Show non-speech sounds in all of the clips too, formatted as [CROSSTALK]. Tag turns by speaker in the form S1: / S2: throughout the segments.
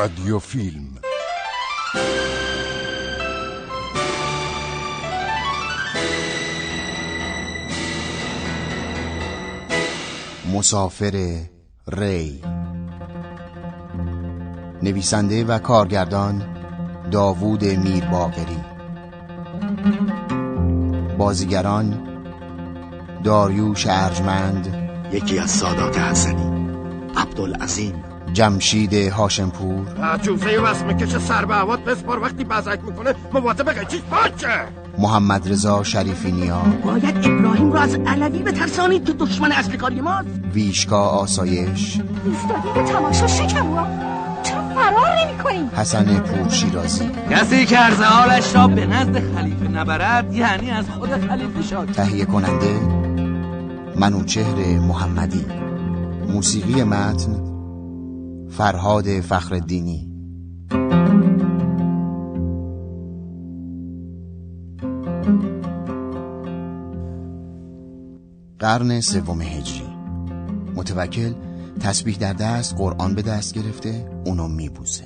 S1: رادیو فیلم
S2: مسافر ری. نویسنده و کارگردان داوود میرباقری. بازیگران داریوش ارجمند.
S3: یکی از سادات حسنی عبدالعظیم.
S2: جمشید هاشمپور.
S4: جوزه واسه می‌کشه سر به هوات بسپار وقتی بزک می‌کنه مواظب قیچیش باشه.
S2: محمد رضا شریفی نیا
S5: باید ابراهیم رو از علوی بترسانید که دشمن اصلی کاری ماست.
S2: ویشکا آسایش.
S6: ایستادی به تماشا شکمو چرا فرار نمی کنی؟
S2: حسن پور شیرازی
S7: کسی که عرض حالش را به نزد خلیفه نبرد یعنی از خود خلیفه شاد.
S2: تهیه کننده منوچهر محمدی. موسیقی متن فرهاد فخردینی قرن سوم هجری. متوکل تسبیح در دست قرآن به دست گرفته اونو میبوزه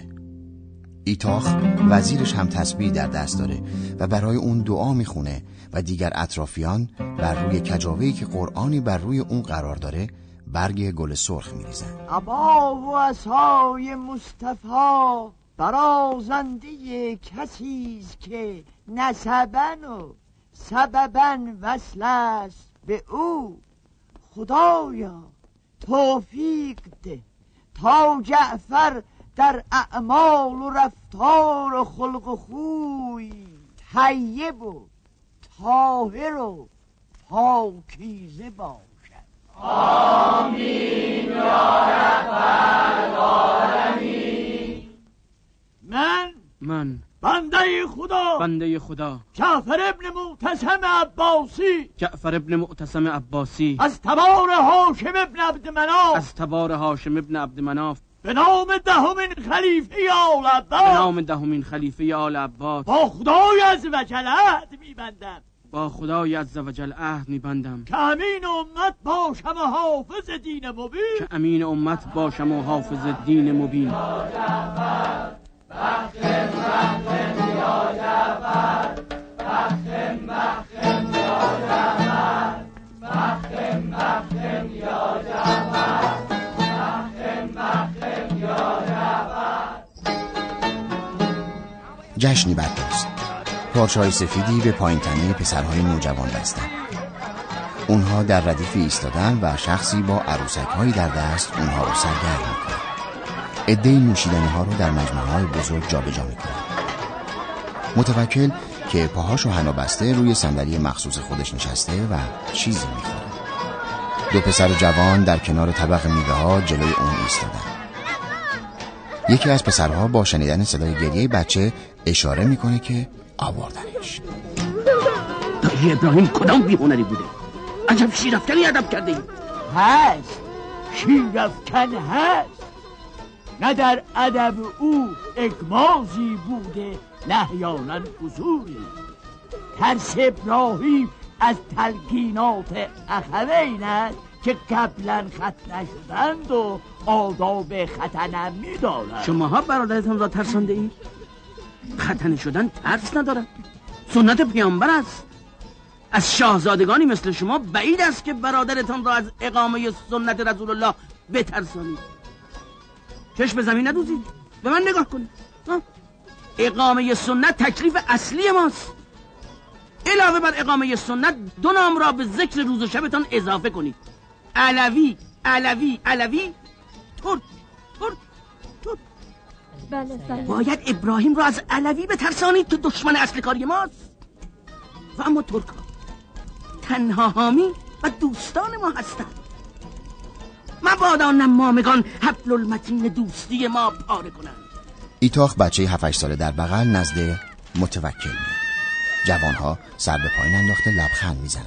S2: ایتاخ وزیرش هم تسبیح در دست داره و برای اون دعا می‌خونه و دیگر اطرافیان بر روی کجاوهی که قرآنی بر روی اون قرار داره برگ گل سرخ میریزن
S8: ابا و اسای مصطفی برازنده کسی که نسبن و سببا وصل است به او. خدایا توفیق ده تا جعفر در اعمال و رفتار و خلق و خوی طیب و طاهر و پاکیزه باشد آمین یا رب من
S7: من.
S8: بنده خدا.
S7: بنده خدا.
S8: جعفر ابن معتصم عباسی.
S7: جعفر ابن معتصم عباسی.
S8: از تبار هاشم ابن عبد مناف
S7: از تبار هاشم ابن عبد مناف
S8: به نام دهمین خلیفه آل
S7: به
S8: عباس.
S7: نام دهمین خلیفه آل عباس.
S8: با خدای از وجل عهد میبندم.
S7: با خدای عز و جل عهد میبندم.
S8: که امین امت باشم و حافظ دین مبین.
S7: که امین امت باشم و حافظ دین مبین.
S2: جشنی برگزید پارچه سفیدی به پایین تنه پسرهای نوجوان بستند اونها در ردیف ایستادن و شخصی با عروسک هایی در دست اونها رو سرگرم می‌کنه عده نوشیدنی ها رو در مجموعه های بزرگ جابجا می‌کنه متوکل که پاهاشو حنا بسته روی صندلی مخصوص خودش نشسته و چیزی می‌خوره دو پسر جوان در کنار طبق میوه ها جلوی اون ایستادن. یکی از پسرها با شنیدن صدای گریه بچه اشاره می‌کنه که آوردنش.
S5: دایی ابراهیم کدام بیهنری بوده؟ عجب شیرفکنی ادب کرده ای.
S8: هست. شیرفکن هست. نه در ادب او اگمازی بوده نهیانا حضوری. ترس ابراهیم از تلقینات اخوین است که قبلا خط نشدند و آداب ختنم میدارند
S7: شماها برادرتان را ترسانده اید؟ ختنه شدن ترس ندارد سنت پیامبر است. از شاهزادگانی مثل شما بعید است که برادرتان را از اقامه سنت رسول الله بترسانید. چشم زمین ندوزید. به من نگاه کنید؟ اقامه سنت تکلیف اصلی ماست. علاوه بر اقامه سنت دو نام را به ذکر روز و شبتان اضافه کنید. علوی علوی علوی ترک.
S6: بله
S5: باید ابراهیم را از علوی بترسانید که دشمن اصل کاری ماست. و اما ترک ها تنها حامی و دوستان ما هستند. مبادا نمامگان حبل المتین دوستی ما پاره کنند.
S2: ایتاخ بچه 7 ساله در بغل نزد متوکل میاد. جوانها سر به پایین انداخته لبخند می‌زنن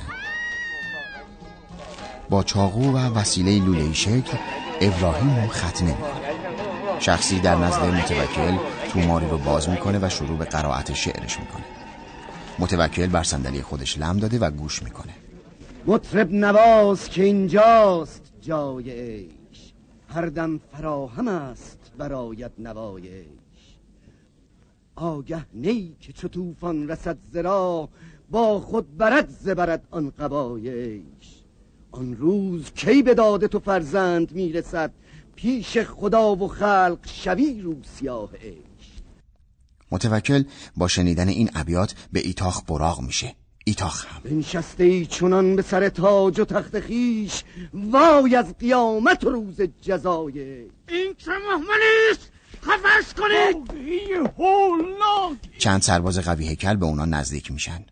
S2: با چاقو و وسیله لوله شکل ابراهیم رو ختنه می‌کنه. شخصی در نزد متوکل توماری رو باز می‌کنه و شروع به قرائت شعرش می‌کنه. متوکل بر صندلی خودش لم داده و گوش می‌کنه.
S9: مطرب نواز که اینجاست جای عیش. هر دم فراهم است
S10: براید نوایش آگه نی که چو طوفان رسد زرا با خود برد زبرد آن قبایش آن روز کی به داده تو فرزند می‌رسد؟ پیش خدا و خلق شوی رو سیاه
S2: متوکل با شنیدن این ابیات به ایتاخ براغ میشه. ایتاخ هم.
S10: بنشسته ای چونان به سر تاج و تخت خیش وای از قیامت و روز جزای
S7: این چه محملیست خفش کنید!
S2: چند سرباز قوی هیکل به اونا نزدیک میشن.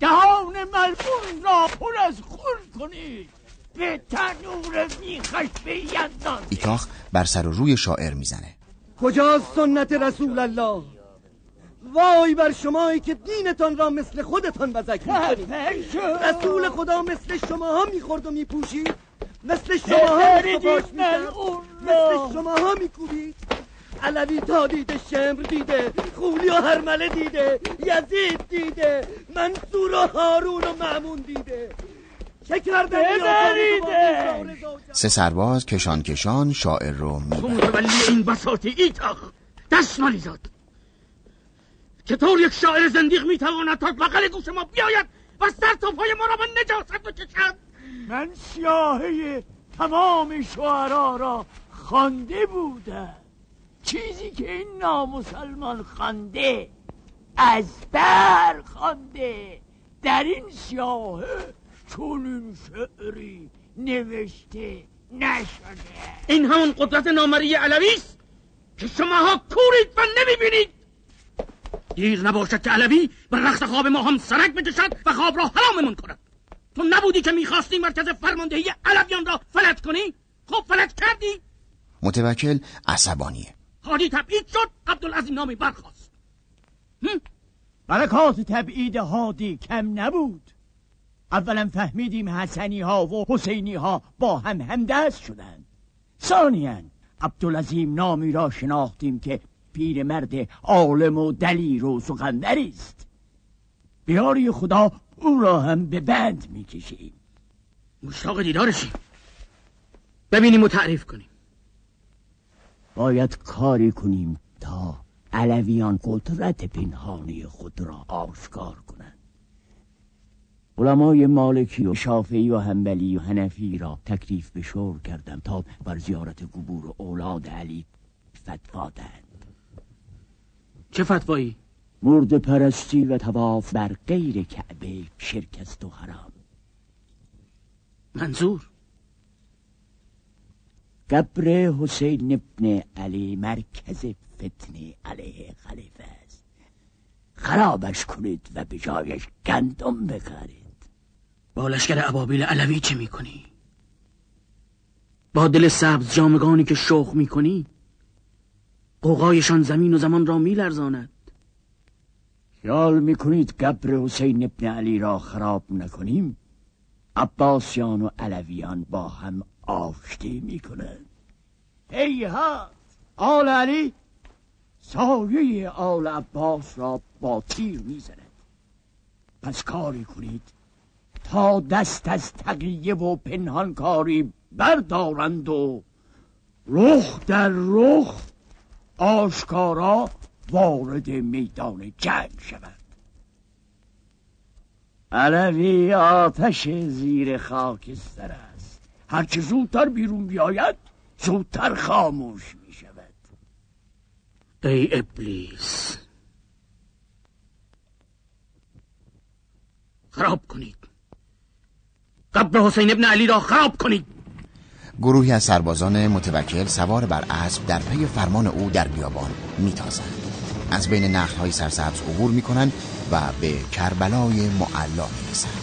S8: دهان ملمون را پر از خون کنید! به تنور میخش به یزدان
S2: ایتاخ بر سر و روی شاعر می‌زنه.
S10: کجاست سنت رسول الله؟ وای بر شمایی که دینتان را مثل خودتان بزک می‌کنید. [LAUGHS] رسول خدا مثل شما ها می‌خورد و میپوشید. مثل شما ها مثل شما ها میکوبید. علوی تا دیده شمر دیده خولی و هرمله دیده یزید دیده منصور و هارون و معمون دیده. چه کردن
S2: سه سرباز کشان کشان شاعر رو
S7: تو متولی این بساطی ایتاخ دست زاد چطور یک شاعر زندیق می‌تواند تا بغل گوش ما بیاید و سر تا پای ما را به نجاست بکشد؟
S8: من سیاهه تمام شعرا را خوانده بودم چیزی که این نامسلمان خوانده از بر خوانده. در این سیاهه چون شعری نوشته نشده.
S7: این همون قدرت نامری علوی است که شماها کورید و نمی‌بینید. دیر نباشد که علوی به رخت خواب ما هم سرک بکشد و خواب را حراممون کند. تو نبودی که می‌خواستی مرکز فرماندهی علویان را فلت کنی؟ خب فلت کردی؟
S2: متوکل عصبانیه.
S7: حالی تبعید شد عبدالعظیم نامی برخواست
S8: برکات تبعید هادی کم نبود. اولا فهمیدیم حسنی ها و حسینی ها با هم همدست شدند. ثانیا عبدالعظیم نامی را شناختیم که پیرمرد عالم و دلیر و سخنوری است. بیاری خدا او را هم به بند می‌کشیم.
S7: مشتاق دیدارشیم ببینیم و تعریف کنیم.
S8: باید کاری کنیم تا علویان قدرت پنهانی خود را آشکار کنند. علمای مالکی و شافعی و هنبلی و هنفی را تکلیف به شور کردم تا بر زیارت قبور اولاد علی فتوا دهند
S7: چه فتوایی؟
S8: مرد پرستی و تواف بر غیر کعبه شرکست و حرام.
S7: منظور؟
S8: قبر حسین ابن علی مرکز فتنه علیه خلیفه است. خرابش کنید و به جایش گندم بخرید.
S7: با لشکر ابابیل علوی چه می‌کنی؟ با دل سبز جامگانی که شوخ می‌کنی؟ قوقایشان زمین و زمان را میلرزاند
S8: خیال می‌کنید قبر حسین ابن علی را خراب نکنیم عباسیان و علویان با هم آشتی می‌کنند هیهات آل علی سایه آل عباس را با تیر می‌زند پس کاری کنید تا دست از تقیه و پنهانکاری بردارند و رخ در رخ آشکارا وارد میدان جنگ شود علوی آتش زیر خاکستر است. هرچه زودتر بیرون بیاید زودتر خاموش می شود
S7: ای ابلیس خراب کنید. قبر حسین ابن علی را خراب کنید.
S2: گروهی از سربازان متوکل سوار بر اسب در پی فرمان او در بیابان میتازند. از بین های سرسبز عبور می‌کنند و به کربلای معلا می‌رسند.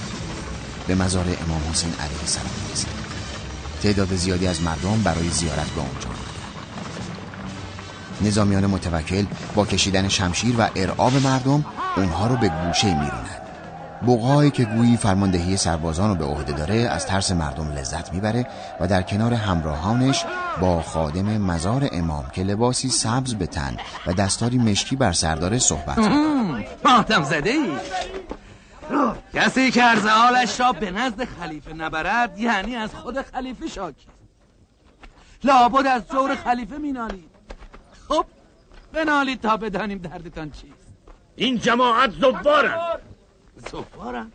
S2: به مزار امام حسین علیه السلام می‌رسند. تعداد زیادی از مردم برای زیارت به اونجا نظامیان متوکل با کشیدن شمشیر و ارعاب مردم اونها رو به گوشه میرونند. بقایی که گویی فرماندهی سربازان رو به عهده داره از ترس مردم لذت می‌بره و در کنار همراهانش با خادم مزار امام که لباسی سبز به تن و دستاری مشکی بر سرداره صحبت
S9: ماتم زده ای. کسی که عرض حالش را به نزد خلیفه نبرد یعنی از خود خلیفه شاکی. لابد از جور خلیفه مینالید. بنالید تا بدانیم دردتان چیست.
S4: این جماعت زوارن.
S9: زوارن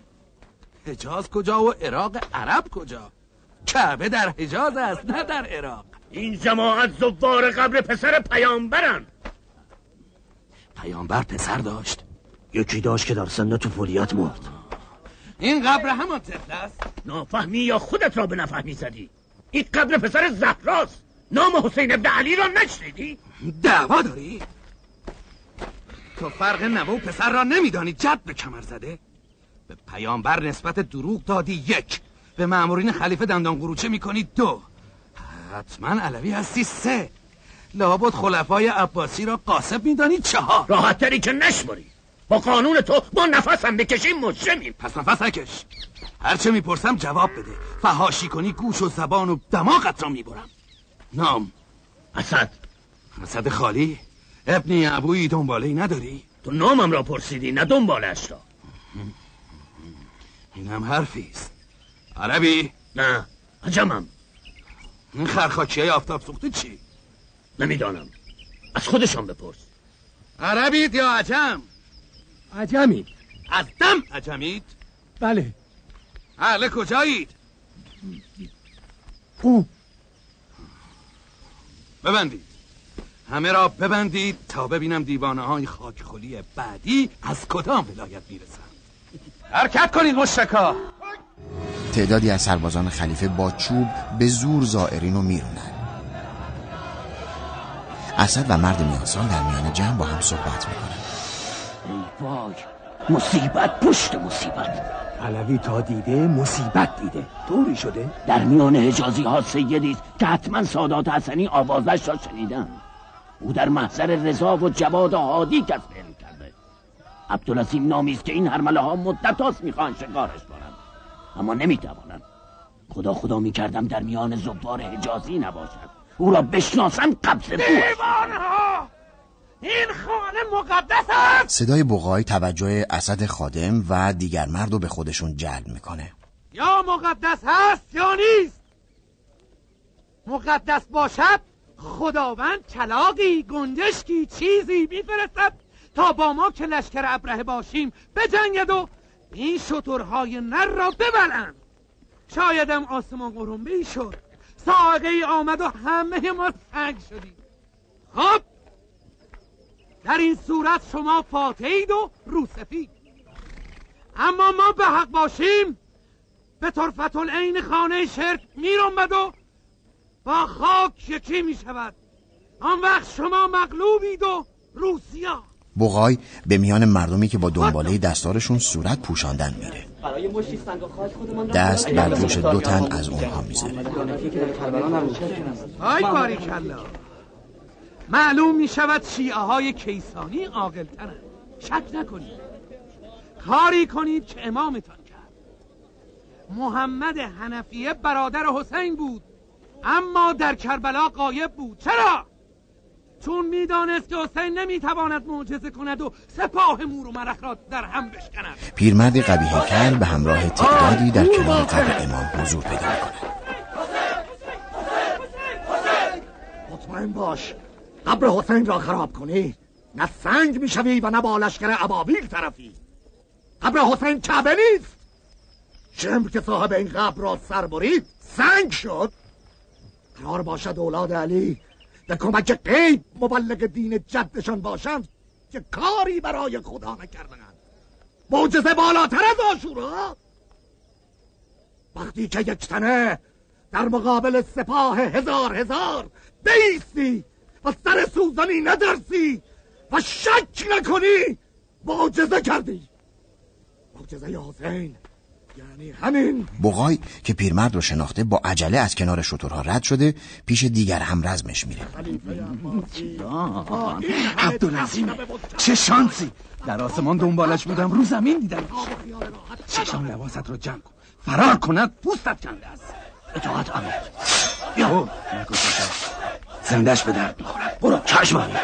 S9: حجاز کجا و عراق عرب کجا؟ کعبه در حجاز است نه در عراق.
S4: این جماعت زوار قبل پسر پیامبرن.
S9: پیامبر پسر داشت.
S4: یکی داشت که در سن طفولیت مرد.
S9: این قبر همان طفل است.
S4: نافهمی یا خودت را به نفهمی زدی؟ این قبر پسر زهراست. نام حسین ابن علی را نشنیدی؟
S9: دعوا داری؟ تو فرق نوه و پسر را نمیدانی. جد به کمر زده. به پیامبر نسبت دروغ دادی یک. به معمورین خلیفه دندان قروچه می‌کنی دو. حتما علوی هستی سه. لابد خلفای عباسی را قاسب میدانی چهار.
S4: راحتتری که نشماری با قانون تو ما نفسم بکشیم مجرمیم.
S9: پس نفس نکش. هرچه می‌پرسم جواب بده. فهاشی کنی گوش و زبان و دماغت را می‌برم. نام.
S4: اسد
S9: اسد خالی؟ ابنی ابویی دنباله نداری؟
S4: تو نامم را پرسیدی نه دنبالش را.
S9: این هم حرفی است. عربی؟
S4: نه. عجمم
S9: این خرخاچی های آفتاب سوخته چی؟
S4: نمی‌دانم. از خودشان بپرس.
S9: عربید یا عجم؟
S3: عجمی
S9: از دم. عجمید؟
S3: بله.
S9: اهل کجایید؟
S3: او
S9: ببندید. همه را ببندید تا ببینم دیوانه های خاک خلی بعدی از کدام ولایت می‌رسن حرکت کنید مشتکا.
S2: تعدادی از سربازان خلیفه با چوب به زور زائرین رو میرونن اسد و مرد میانسان در میان جمع با هم صحبت می‌کنن
S7: ای وای مصیبت پشت مصیبت.
S3: علوی تا دیده مصیبت دیده. طوری شده؟
S7: در میان حجازی ها سیدی است که حتما سادات حسنی آوازش را شنیدن او در محضر رضا و جواد هادی کسب علم کرده عبدالعظیم نامی است که این هرمله ها مدت هاست می‌خوان شکارش کنند. اما نمی‌توانند. خدا خدا می‌کردم در میان زبار حجازی نباشد. او را بشناسم قبض روش
S9: این خانه مقدس است!
S2: صدای بغای توجه اسد خادم و دیگر مرد رو به خودشون جلب می‌کنه.
S9: یا مقدس هست یا نیست؟ مقدس باشد خداوند چلاقی گنجشکی چیزی میفرستد. تا با ما که لشکر ابرهه باشیم بجنگد و این شطورهای نر را ببلند. شایدم آسمان قرنبه شد. ساقه ای آمد و همه ما سنگ شدیم. خب در این صورت شما فاتحید و روسفید اما ما به حق باشیم. به طرفت العین خانه شرک میرنبد و با خاک یکی می شود آن وقت شما مغلوبید و روسیا
S2: بغای به میان مردمی که با دنباله دستارشون صورت پوشاندن میره. دست بر دوش دو تن از اونها می‌ذاره
S9: های باریکلا معلوم می شود شیعه های کیسانی عاقل شک نکنید. کاری کنید که امامتان کرد. محمد حنفیه برادر حسین بود. اما در کربلا قایب بود. چرا؟ چون می‌دانست که حسین نمی‌تواند معجزه کند و سپاه مور و مرخ را در هم بشکند.
S2: پیرمرد قبیه کل به همراه تعدادی در کنار قبر امام حضور پیدا می‌کنه
S3: مطمئن باش قبر حسین را خراب کنی. نه سنگ می‌شوی و نه با لشکر عبابیل طرفی. قبر حسین کعبه نیست. شمر که صاحب این قبر را سر برید سنگ شد. قرار باشد اولاد علی به کمک غیب مبلغ دین جدشان باشند که کاری برای خدا نکردند. معجزه بالاتر از آشورا. وقتی که یک تنه در مقابل سپاه هزار هزار بیستی و سر سوزنی ندرسی و شک نکنی معجزه کردی. معجزه حسین یعنی همین.
S2: بغای که پیرمرد رو شناخته با عجله از کنار شترها رد شده پیش دیگر هم رزمش میره.
S9: عبدالعظیم چه شانسی؟ در آسمان دنبالش بودم رو زمین دیدم. چشم لباست رو جمع کن. فرار کند پوستت کنده است
S7: اطاعت امیر.
S9: یا زندش به درد می‌خورم برو چشم امیر.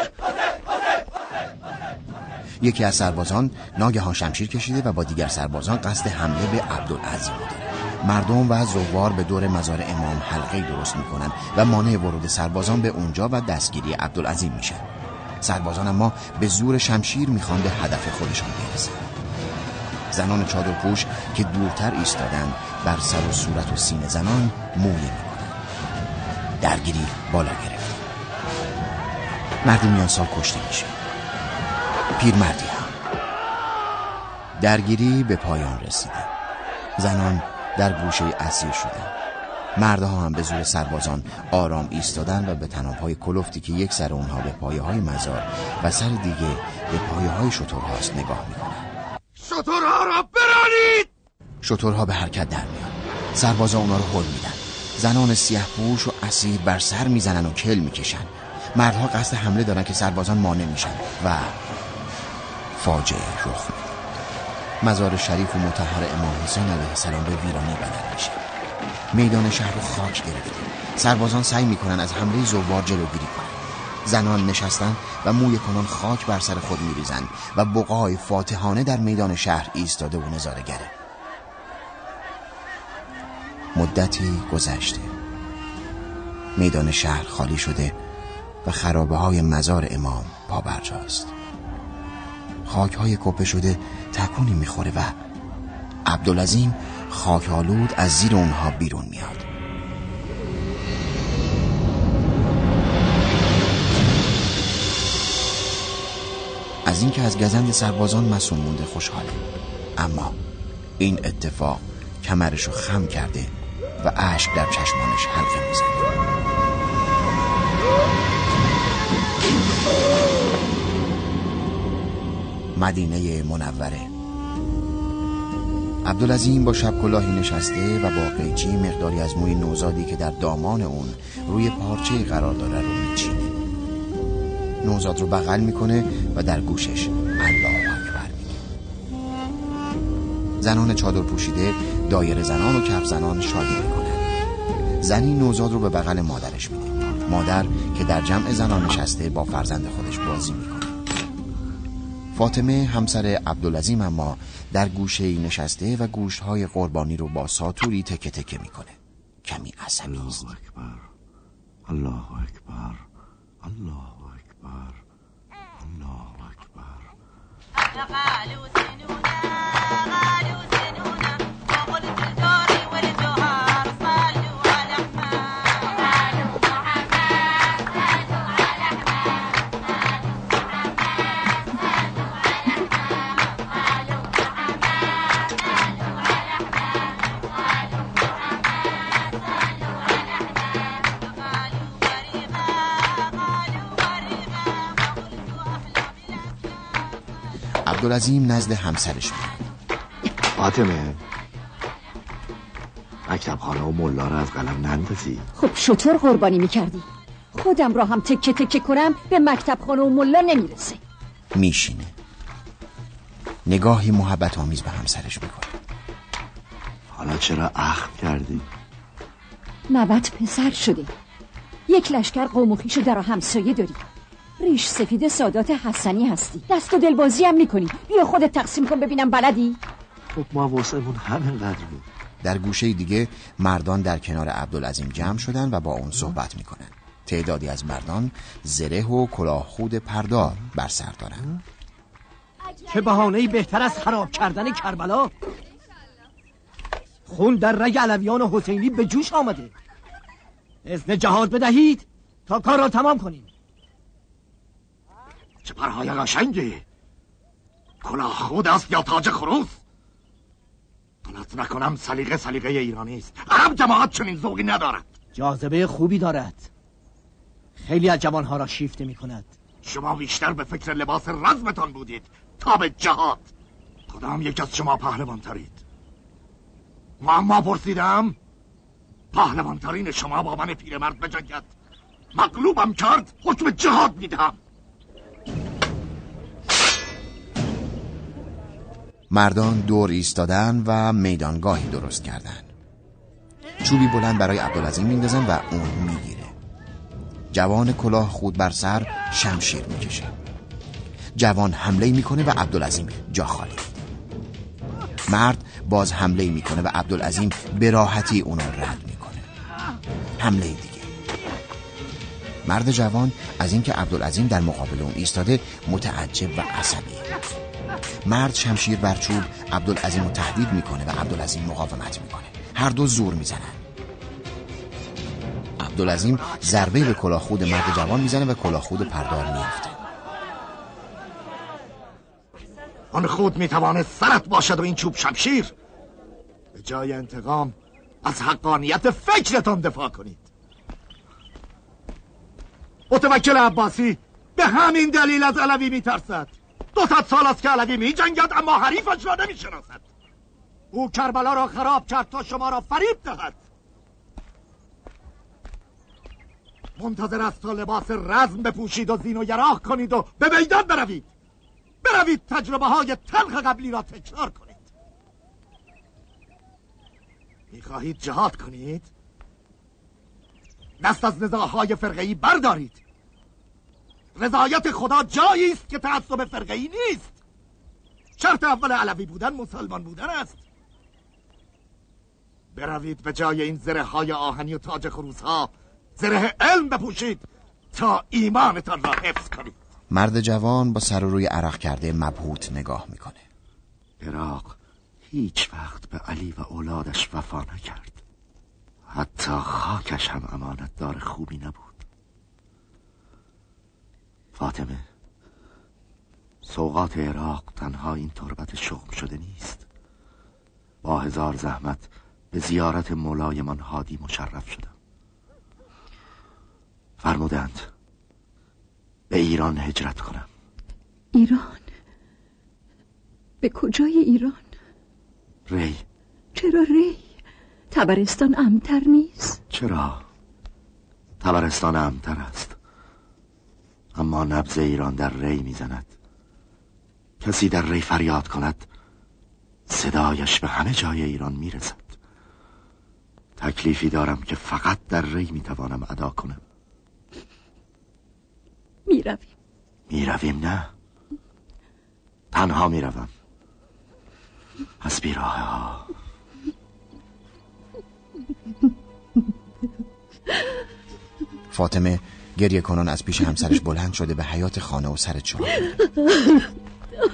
S2: یکی از سربازان ناگهان شمشیر کشیده و با دیگر سربازان قصد حمله به عبدالعظیم داره مردم و زوار به دور مزار امام حلقه درست می‌کنن و مانع ورود سربازان به اونجا و دستگیری عبدالعظیم میشن سربازان اما به زور شمشیر می‌خوان به هدف خودشان برسند زنان چادر پوش که دورتر ایستادند بر سر و صورت و سینه زنان مویه می‌کنند درگیری بالا گرفت. مرد میان سال کشته میشه پیرمردی. هم درگیری به پایان رسیده. زنان در گوشه اسیر شدند مردها هم به زور سربازان آرام ایستادن و به تنابهای کلفتی که یک سر اونها به پایه های مزار و سر دیگه به پایه های شطورهاست نگاه می‌کنن
S4: شطورها را برانید!
S2: شطورها به حرکت در میان. سربازا اونا رو هل میدن. زنان سیاه پوش و اسیر بر سر می‌زنن و کل می‌کشن. مردها قصد حمله دارن که سربازان مانع میشن و فاجعه رخ میده مزار شریف و متحر امام حسین علیه السلام به ویرانی بدل میشه میدان شهر رو خاک گرفته. سربازان سعی می‌کنن از حمله زوار جلوگیری کنن. زنان نشستن و موی کنان خاک بر سر خود میریزن و بقای فاتحانه در میدان شهر ایستاده و نظاره گره. مدتی گذشته. میدان شهر خالی شده و خرابه های مزار امام پابرجاست. خاک های کپه شده تکونی می‌خوره و عبدالعظیم خاک آلود از زیر اونها بیرون میاد. از اینکه از گزند سربازان مسون مونده خوشحاله. اما این اتفاق کمرشو خم کرده و اشک در چشمانش حلقه می‌زنه. مدینه منوره. عبدالعظیم با شب کلاهی نشسته و با قیچی مقداری از موی نوزادی که در دامان اون روی پارچه قرار داره رو میچینه. نوزاد رو بغل می‌کنه و در گوشش الله اکبر میگه. زنان چادر پوشیده دایر زنان و کف زنان شادی می‌کنن. زنی نوزاد رو به بغل مادرش میده مادر که در جمع زنان نشسته با فرزند خودش بازی می‌کنه. فاطمه همسر عبدالعظیم اما در گوشه نشسته و گوشت های قربانی رو با ساتوری تکه تکه می‌کنه. کمی عصبی است.
S3: الله اکبر. الله اکبر. الله اکبر. الله اکبر.
S2: عبدالعظیم نزد همسرش میاد
S3: فاطمه مکتب خانه و ملا رو از قلم نندازی.
S6: خب شطور قربانی می‌کردی. خودم را هم تکه تکه کنم به مکتب خانه و ملا نمی‌رسه.
S2: میشینه. نگاهی محبت آمیز به همسرش می‌کنه.
S3: حالا چرا اخم کردی؟
S6: نوت پسر شده. یک لشکر قوم و در همسایه داری. ریش سفید سادات حسنی هستی. دست و دلبازی هم می‌کنی. بیا خودت تقسیم کن ببینم بلدی.
S3: خب ما واسمون همینقدر بود.
S2: در گوشه دیگه مردان در کنار عبدالعظیم جمع شدن و با اون صحبت می‌کنن. تعدادی از مردان زره و کلاه خود پردار بر سر دارن.
S1: چه بهانه‌ای بهتر از خراب کردن کربلا؟ خون در رگ علویان و حسینی به جوش آمده. اذن جهاد بدهید تا کار را تمام کنیم.
S4: چه پرهای قشنگی. کلاه خود است یا تاج خروس؟ غلط نکنم سلیقه سلیقه ایرانی است. عرب جماعت چنین ذوقی ندارد.
S1: جاذبه خوبی دارد. خیلی از جوانها را شیفته می کند.
S4: شما بیشتر به فکر لباس رزمتان بودید. تا به جهاد. کدام یک از شما پهلوان ترید معما پرسیدم. پهلوان ترین شما با من پیرمرد بجنگد. مغلوبم کرد حکم جهاد می‌دهم.
S2: مردان دور ایستادن و میدانگاهی درست کردن. چوبی بلند برای عبدالعظیم میندازن و اون می‌گیره. جوان کلاه خود بر سر شمشیر می‌کشه. جوان حمله می‌کنه و عبدالعظیم جا خالی. مرد باز حمله می‌کنه و عبدالعظیم به راحتی اونو رد می‌کنه. حمله دیگه. مرد جوان از اینکه عبدالعظیم در مقابل اون ایستاده متعجب و عصبیه مرد شمشیر بر چوب عبدالعظیم رو تهدید می‌کنه و عبدالعظیم مقاومت می‌کنه. هر دو زور می‌زنن. عبدالعظیم ضربه به کلاخود مرد جوان می‌زنه و کلاخود پردار میفته
S3: آن خود می‌توانه سرت باشد و این چوب شمشیر. به جای انتقام از حقانیت فکرتان دفاع کنید. متوکل عباسی به همین دلیل از علوی میترسد. دو صد سال است که علوی میجنگد اما حریفش را نمی‌شناسد او کربلا را خراب کرد تا شما را فریب دهد. منتظر است تا لباس رزم بپوشید و زین و یراق کنید و به میدان بروید. بروید تجربه های تلخ قبلی را تکرار کنید. می‌خواهید جهاد کنید؟ دست از نزاعهای فرقه‌ای بردارید. رضایت خدا جایی است که تعصب فرقه‌ای نیست. شرط اول علوی بودن مسلمان بودن است. بروید به جای این زره های آهنی و تاج خروس ها. زره علم بپوشید تا ایمانتان را حفظ کنید.
S2: مرد جوان با سر و روی عرق کرده مبهوت نگاه می‌کنه.
S3: عراق هیچ وقت به علی و اولادش وفا نکرد. حتی خاکش هم امانت دار خوبی نبود. فاطمه سوقات عراق تنها این تربت شغل شده نیست. با هزار زحمت به زیارت مولایمان هادی مشرف شدم. فرمودند به ایران هجرت کنم.
S11: ایران؟ به کجای ایران؟
S3: ری.
S11: چرا ری؟ تبرستان امتر نیست؟
S3: چرا؟ تبرستان امتر است. اما نبز ایران در ری می‌زند. کسی در ری فریاد کند صدایش به همه جای ایران می‌رسد. تکلیفی دارم که فقط در ری می‌توانم ادا کنم.
S11: می‌رویم.
S3: می‌رویم نه؟ تنها می‌روم. از بیراه ها.
S2: فاطمه گریه کنان از پیش همسرش بلند شده به حیات خانه و سر چاه.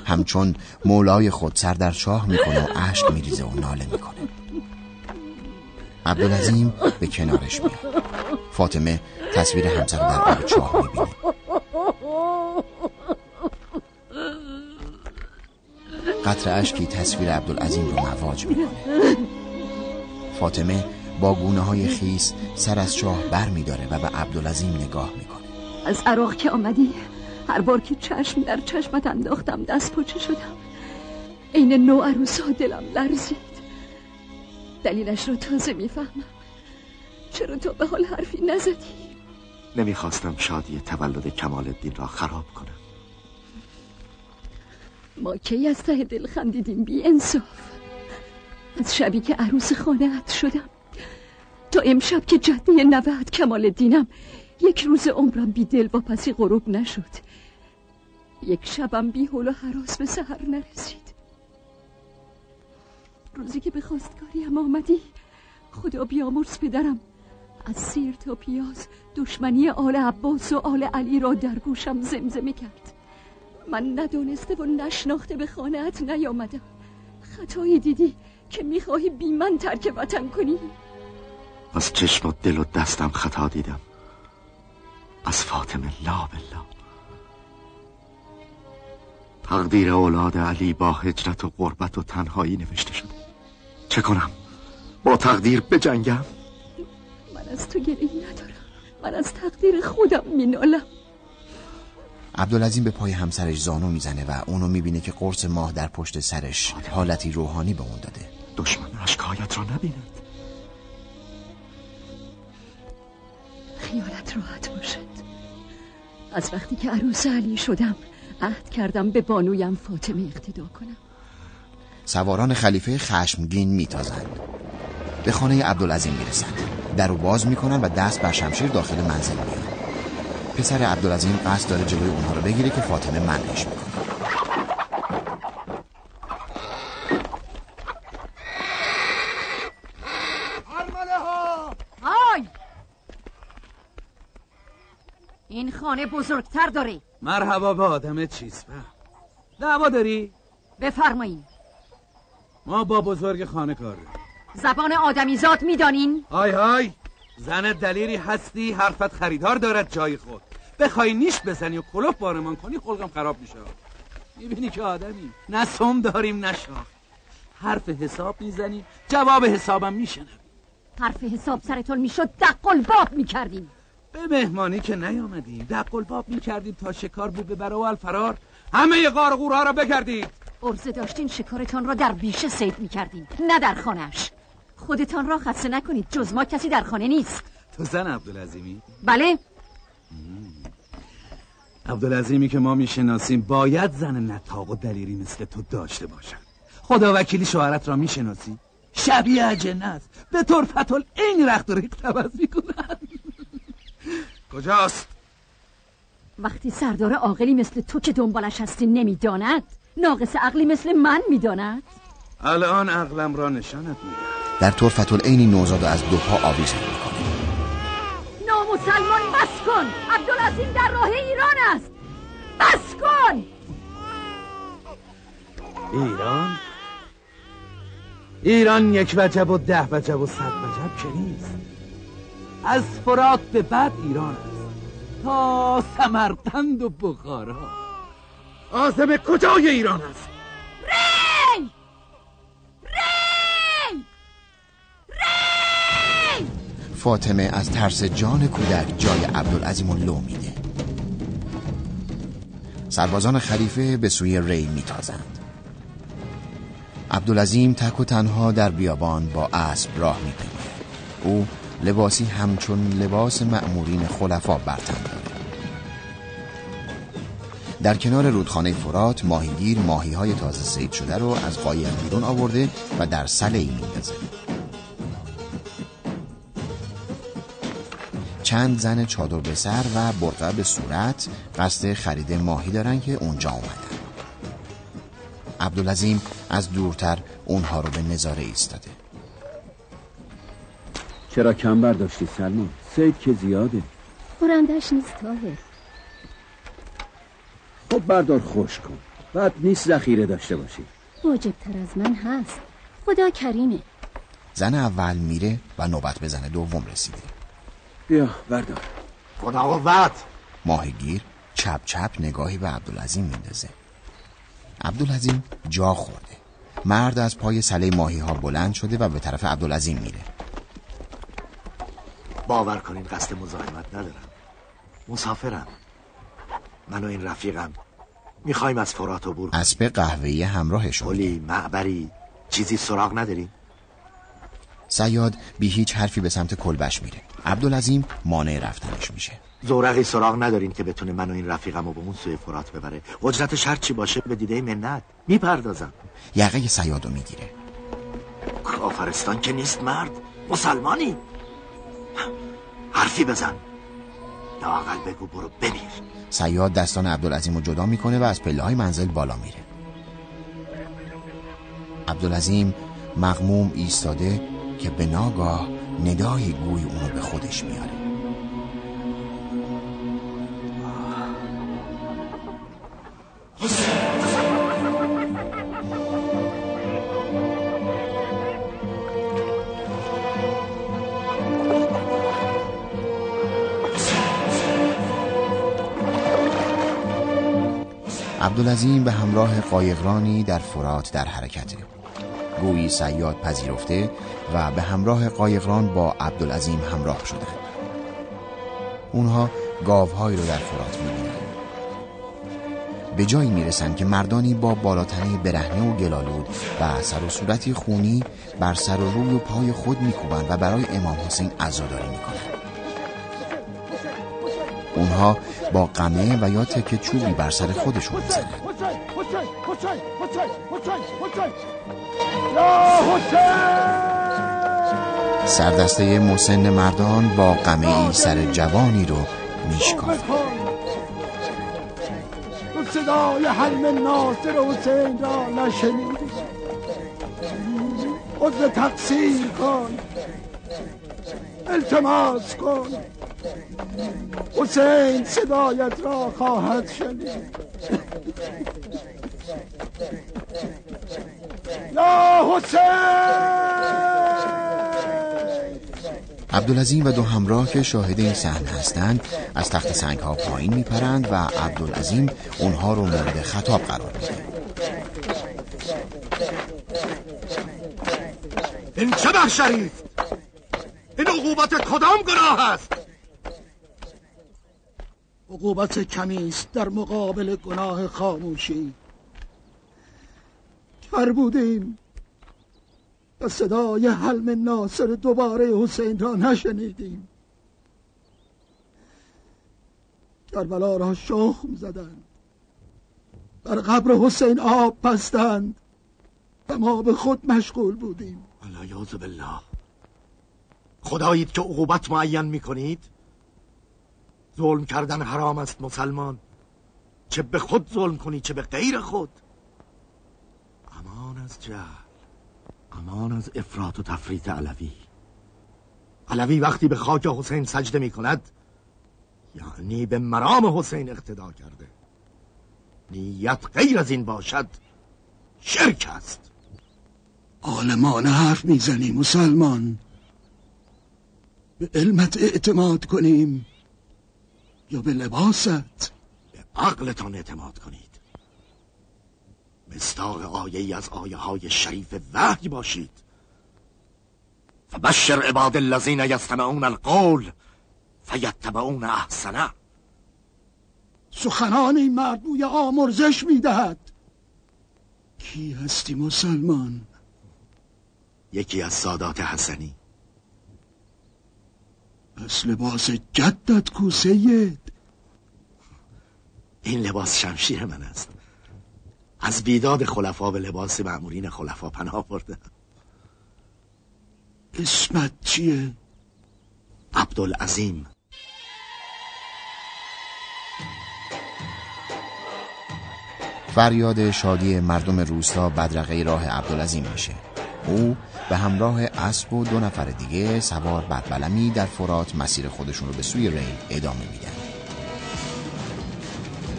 S2: همچون مولای خود سر در چاه می‌کنه و اشک میریزه و ناله می‌کنه. عبدالعظیم به کنارش میاد. فاطمه تصویر همسر در آب چاه می‌بینه. قطر اشکی تصویر عبدالعظیم رو مواج می‌کنه. فاطمه با گونه های خیس سر از چاه بر میداره و به عبدالعظیم نگاه می‌کنه.
S11: از عراق که آمدی هر بار که چشم در چشمت انداختم دست پاچه شدم. عین نو عروسا دلم لرزید. دلیلش رو تازه می‌فهمم. چرا تو به حال حرفی نزدی؟
S3: نمی‌خواستم شادی تولد کمال الدین را خراب کنم.
S11: ما کی از ته دل خندیدیم بی انصاف از شبی که عروس خانه شدم. تا امشب که جده نوهت کمال دینم یک روز عمرم بی دل با پسی غروب نشد. یک شبم بی حول و حراس به سهر نرسید. روزی که به خواستگاریم آمدی خدا بیامرز پدرم. از سیر تا پیاز دشمنی آل عباس و آل علی را در گوشم زمزمه کرد. من ندونسته و نشناخته به خانهت نیامدم. خطایی دیدی که می‌خواهی بی من ترک وطن کنی؟
S3: از چشم و دل و دستم خطا دیدم. از فاطمه لا بالله. تقدیر اولاد علی با هجرت و قربت و تنهایی نوشته شده. چه کنم؟ با تقدیر بجنگم؟
S11: من از تو گریه ندارم. من از تقدیر خودم مینالم.
S2: عبدالعظیم به پای همسرش زانو می‌زنه و اونو می‌بینه که قرص ماه در پشت سرش حالتی روحانی به اون داده.
S3: دشمن اشکایت را نبیند
S11: خیالت راحت باشد. از وقتی که عروس علی شدم عهد کردم به بانویم فاطمه اقتدا کنم.
S2: سواران خلیفه خشمگین میتازند. به خانه عبدالعظیم می‌رسند. در رو باز می‌کنن و دست بر شمشیر داخل منزل میان پسر عبدالعظیم قصد داره جلوی اونها رو بگیره که فاطمه منعش می‌کنه
S6: ارمله ها
S11: های
S6: این خانه بزرگتر داره
S9: مرحبا به آدم چیز دعوا داری؟
S6: بفرمایید
S9: ما با بزرگ خانه کار داریم.
S6: زبان آدمیزاد می‌دانین؟
S9: های های زن دلیری هستی حرفت خریدار دارد جای خود. بخوای نیش بزنی و کلوف بارمان کنی خلقم خراب میشه. می‌بینی که آدمی نه سم داریم نه شاخ. حرف حساب می‌زنی جواب حسابم میشنم
S6: حرف حساب سرتون می‌شد دقل باب می‌کردیم.
S9: به مهمانی که نیامدیم دقل باب می‌کردیم تا شکار بو ببره و الفرار. همه غار و غورها را بگردید
S6: ارزه داشتین شکارتان را در بیشه سید می‌کردیم نه در خانهش خودتان را خسته نکنید جز ما کسی در خانه نیست.
S9: تو زن عبدالعظیمی.
S6: بله.
S9: عبدالعظیمی که ما می‌شناسیم باید زن نتاق و دلیری مثل تو داشته باشد. خدا وکیلی شوهرت را می‌شناسی؟ شبیه اجنه است به طور فتل این رخت و ریخت عوض می‌کنن کجاست؟
S6: وقتی سردار عاقلی مثل تو که دنبالش هستی نمی‌داند ناقص عقلی مثل من می‌داند؟
S9: الان عقلم را نشانت میدم
S2: در طرفت العینی نوزاد از دو پا آویزان می‌کنه
S6: نامسلمان بس کن! عبدالعظیم در راه ایران است! بس کن!
S9: ایران؟ ایران یک وجب و ده وجب و صد وجب که نیست. از فرات به بعد ایران است. تا سمرقند و بخارا. آزم کجای ایران است؟
S6: ری ری ری
S2: فاطمه از ترس جان کودک جای عبدالعظیم لو میده. سربازان خلیفه به سوی ری میتازند. عبدالعظیم تک و تنها در بیابان با اسب راه میپیمه او لباسی همچون لباس مأمورین خلفا برتن داره در کنار رودخانه فرات ماهیگیر ماهی های تازه سید شده رو از قایق بیرون آورده و در سله ای میندازه. چند زن چادر به سر و برقه به صورت قصد خرید ماهی دارن که اونجا اومدن. عبدالعظیم از دورتر اونها رو به نظاره ایستاده.
S12: چرا کم برداشتی سلمان؟ سید که زیاده.
S13: خورندش نیست تاهر
S12: خب بردار خوش کن. بعد نیست ذخیره داشته باشی.
S13: واجب تر از من هست. خدا کریمه.
S2: زن اول میره و نوبت به زن دوم رسیده.
S12: بیا بردار.
S4: خدا قوت!
S2: ماهیگیر چپ چپ نگاهی به عبدالعظیم میندازه. عبدالعظیم جا خورده. مرد از پای سله ماهی ها بلند شده و به طرف عبدالعظیم میره.
S4: باور کنین قصد مزاحمت ندارم. مسافرم. من و این رفیقم می‌خوایم از فرات عبور.
S2: اسب قهوه‌ای همراهشون
S4: پلی معبری چیزی سراغ نداریم.
S2: سیاد بی هیچ حرفی به سمت کلبش میره. عبدالعظیم مانع رفتنش میشه.
S4: زورقی سراغ ندارین که بتونه من و این رفیقم رو به اون سوی فرات ببره. اجرتش هر چی باشه؟ به دیده منت. می‌پردازم.
S2: یقه سیادو می‌گیره.
S4: کافرستان که نیست مرد. مسلمانی. حرفی بزن. لاقل بگو برو بمیر.
S2: سیاد دستان عبدالعظیم رو جدا می‌کنه و از پله های منزل بالا میره. عبدالعظیم مغموم ایستاده که به ناگاه ندای گوی اونو به خودش میاره. عبدالعظیم به همراه قایقرانی در فرات در حرکته گویی سیاد پذیرفته و به همراه قایقران با عبدالعظیم همراه شدند اونها گاوهایی رو در فرات می‌بینند به جایی می‌رسند که مردانی با بالاتنه برهنه و گلالود و سر و صورتی خونی بر سر و روی و پای خود میکوبند و برای امام حسین عزاداری می‌کنند. اونها با قمه و یا تکه چوبی بر سر خودشون می‌زنند سردسته مسن مردان با قمه ای سر جوانی رو میشکافت.
S8: صدای حلم ناصر حسین را نشنیدی. عضو تقصیر کن.
S1: التماس کن. حسین صدایت را خواهد شنید. یا حسین!
S2: عبدالعظیم و دو همراه که شاهد این صحنه هستند از تخت سنگ ها پایین میپرند و عبدالعظیم اونها رو مورد خطاب قرار میده.
S3: این چه بخشری این عقوبت کدام گناه است؟
S1: عقوبت کمی است در مقابل گناه خاموشی. کر بودیم. و صدای حلم ناصر دوباره حسین را نشنیدیم. کربلا را شخم زدند. بر قبر حسین آب بستند. و ما به خود مشغول بودیم.
S3: العیاذ بالله. خدایید که عقوبت معین می‌کنید؟ ظلم کردن حرام است مسلمان. چه به خود ظلم کنی چه به غیر خود. امان از جهل امان از افراط و تفریط علوی. علوی وقتی به خاک حسین سجده می کند یعنی به مرام حسین اقتدا کرده. نیت غیر از این باشد شرک است.
S1: عالمانه حرف می‌زنی مسلمان. به علمت اعتماد کنیم. یا به لباست؟
S3: به عقلتان اعتماد کنید. مستاق آیه ای از آیه های شریف وحی باشید. فبشر عباد الذین یستمعون القول فیتبعون احسنه
S1: سخنان این مرد بوی آمرزش می‌دهد. کی هستی مسلمان؟
S3: یکی از سادات حسنی.
S1: پس لباس جدت کو سید
S3: این لباس شمشیر من است. از بیداد خلفا به لباس معمورین خلفا پناه برده.
S1: اسمت چیه؟
S3: عبدالعظیم.
S2: فریاد شادی مردم روستا بدرقه راه عبدالعظیم میشه. او به همراه اسب و دو نفر دیگه سوار بر بلمی در فرات مسیر خودشون رو به سوی ریل ادامه میدن.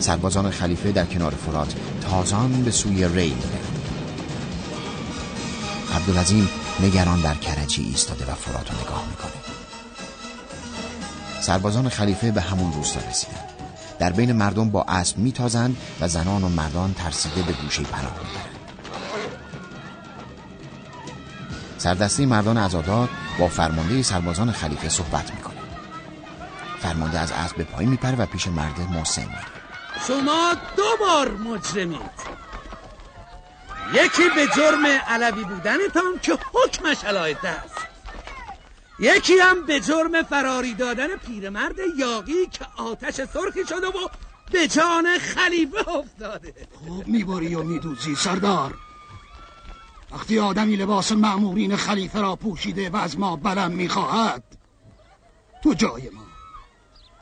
S2: سربازان خلیفه در کنار فرات تازان به سوی ریل میرن. عبدالعظیم نگران در کرجی ایستاده و فرات رو نگاه می‌کنه. سربازان خلیفه به همون روستا رسیدن. در بین مردم با اسب میتازند و زنان و مردان ترسیده به گوشه پناه می‌برند. سردسته مردان عزادار با فرمانده سربازان خلیفه صحبت می‌کنه فرمانده از اسب به پایین میپره و پیش مرد محسن میره.
S9: شما دو بار مجرمید. یکی به جرم علوی بودنتان که حکمش علایده است. یکی هم به جرم فراری دادن پیرمرد یاقی که آتش سرخی شده و به جان خلیفه افتاده.
S1: خوب می‌بری و میدوزی سردار. وقتی آدمی لباس معمورین خلیفه را پوشیده و از ما بلم می‌خواهد تو جای ما.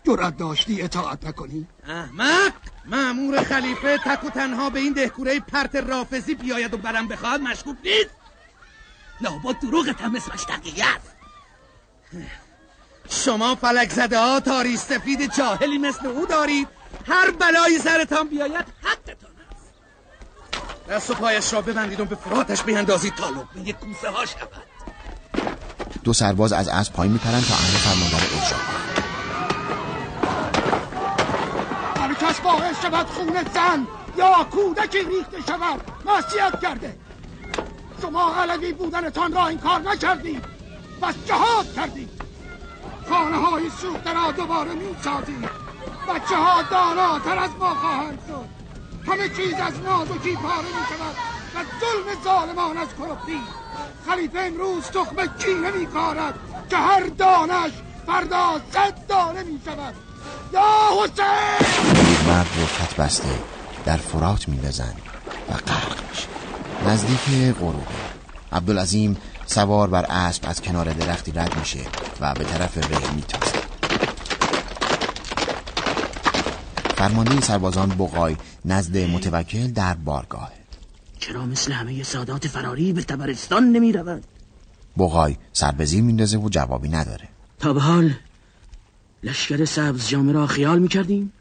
S1: جرأت داشتی اطاعت نکنی.
S9: احمق معمور خلیفه تک و تنها به این دهکوره پرت رافزی بیاید و برم بخواهد مشکوک نیست. لابد دروغت هم اسمش است. شما فلک زده ها تاری سفید جاهلی مثل او دارید. هر بلایی سرتان بیاید حقتان. دست و پایش را ببندید و به فراتش بیندازید تا لقمه یک کوسه ها شود.
S2: دو سرباز از اسب پایین میپرند تا امر فرمانده رو اجرا کنند.
S1: هر کس باعث شود خون زن یا کودکی ریخته شود. معصیت کرده. شما علوی بودنتان را این کار نکردید. بس جهاد کردید. خانه های سوخته را دوباره می سازید بچه ها داناتر از ما خواهند شد. همه چیز از نازکی پاره می شود و ظلم ظالمان از کرپی خلیفه امروز تخم کینه می کارد که هر دانش فردا صد دانه می شود. یا حسین!
S2: مرد رو خط بسته در فرات میندازن و غرق میشه نزدیک غروبه عبدالعظیم سوار بر اسب از کنار درختی رد میشه و به طرف ره میتازه فرمانده سربازان بقای نزد متوکل در بارگاه.
S7: چرا مثل همه سادات فراری به تبرستان نمی رود؟
S2: بغای سر به زیر میندازه و جوابی نداره.
S7: تا به حال لشکر سبز جامه را خیال می‌کردیم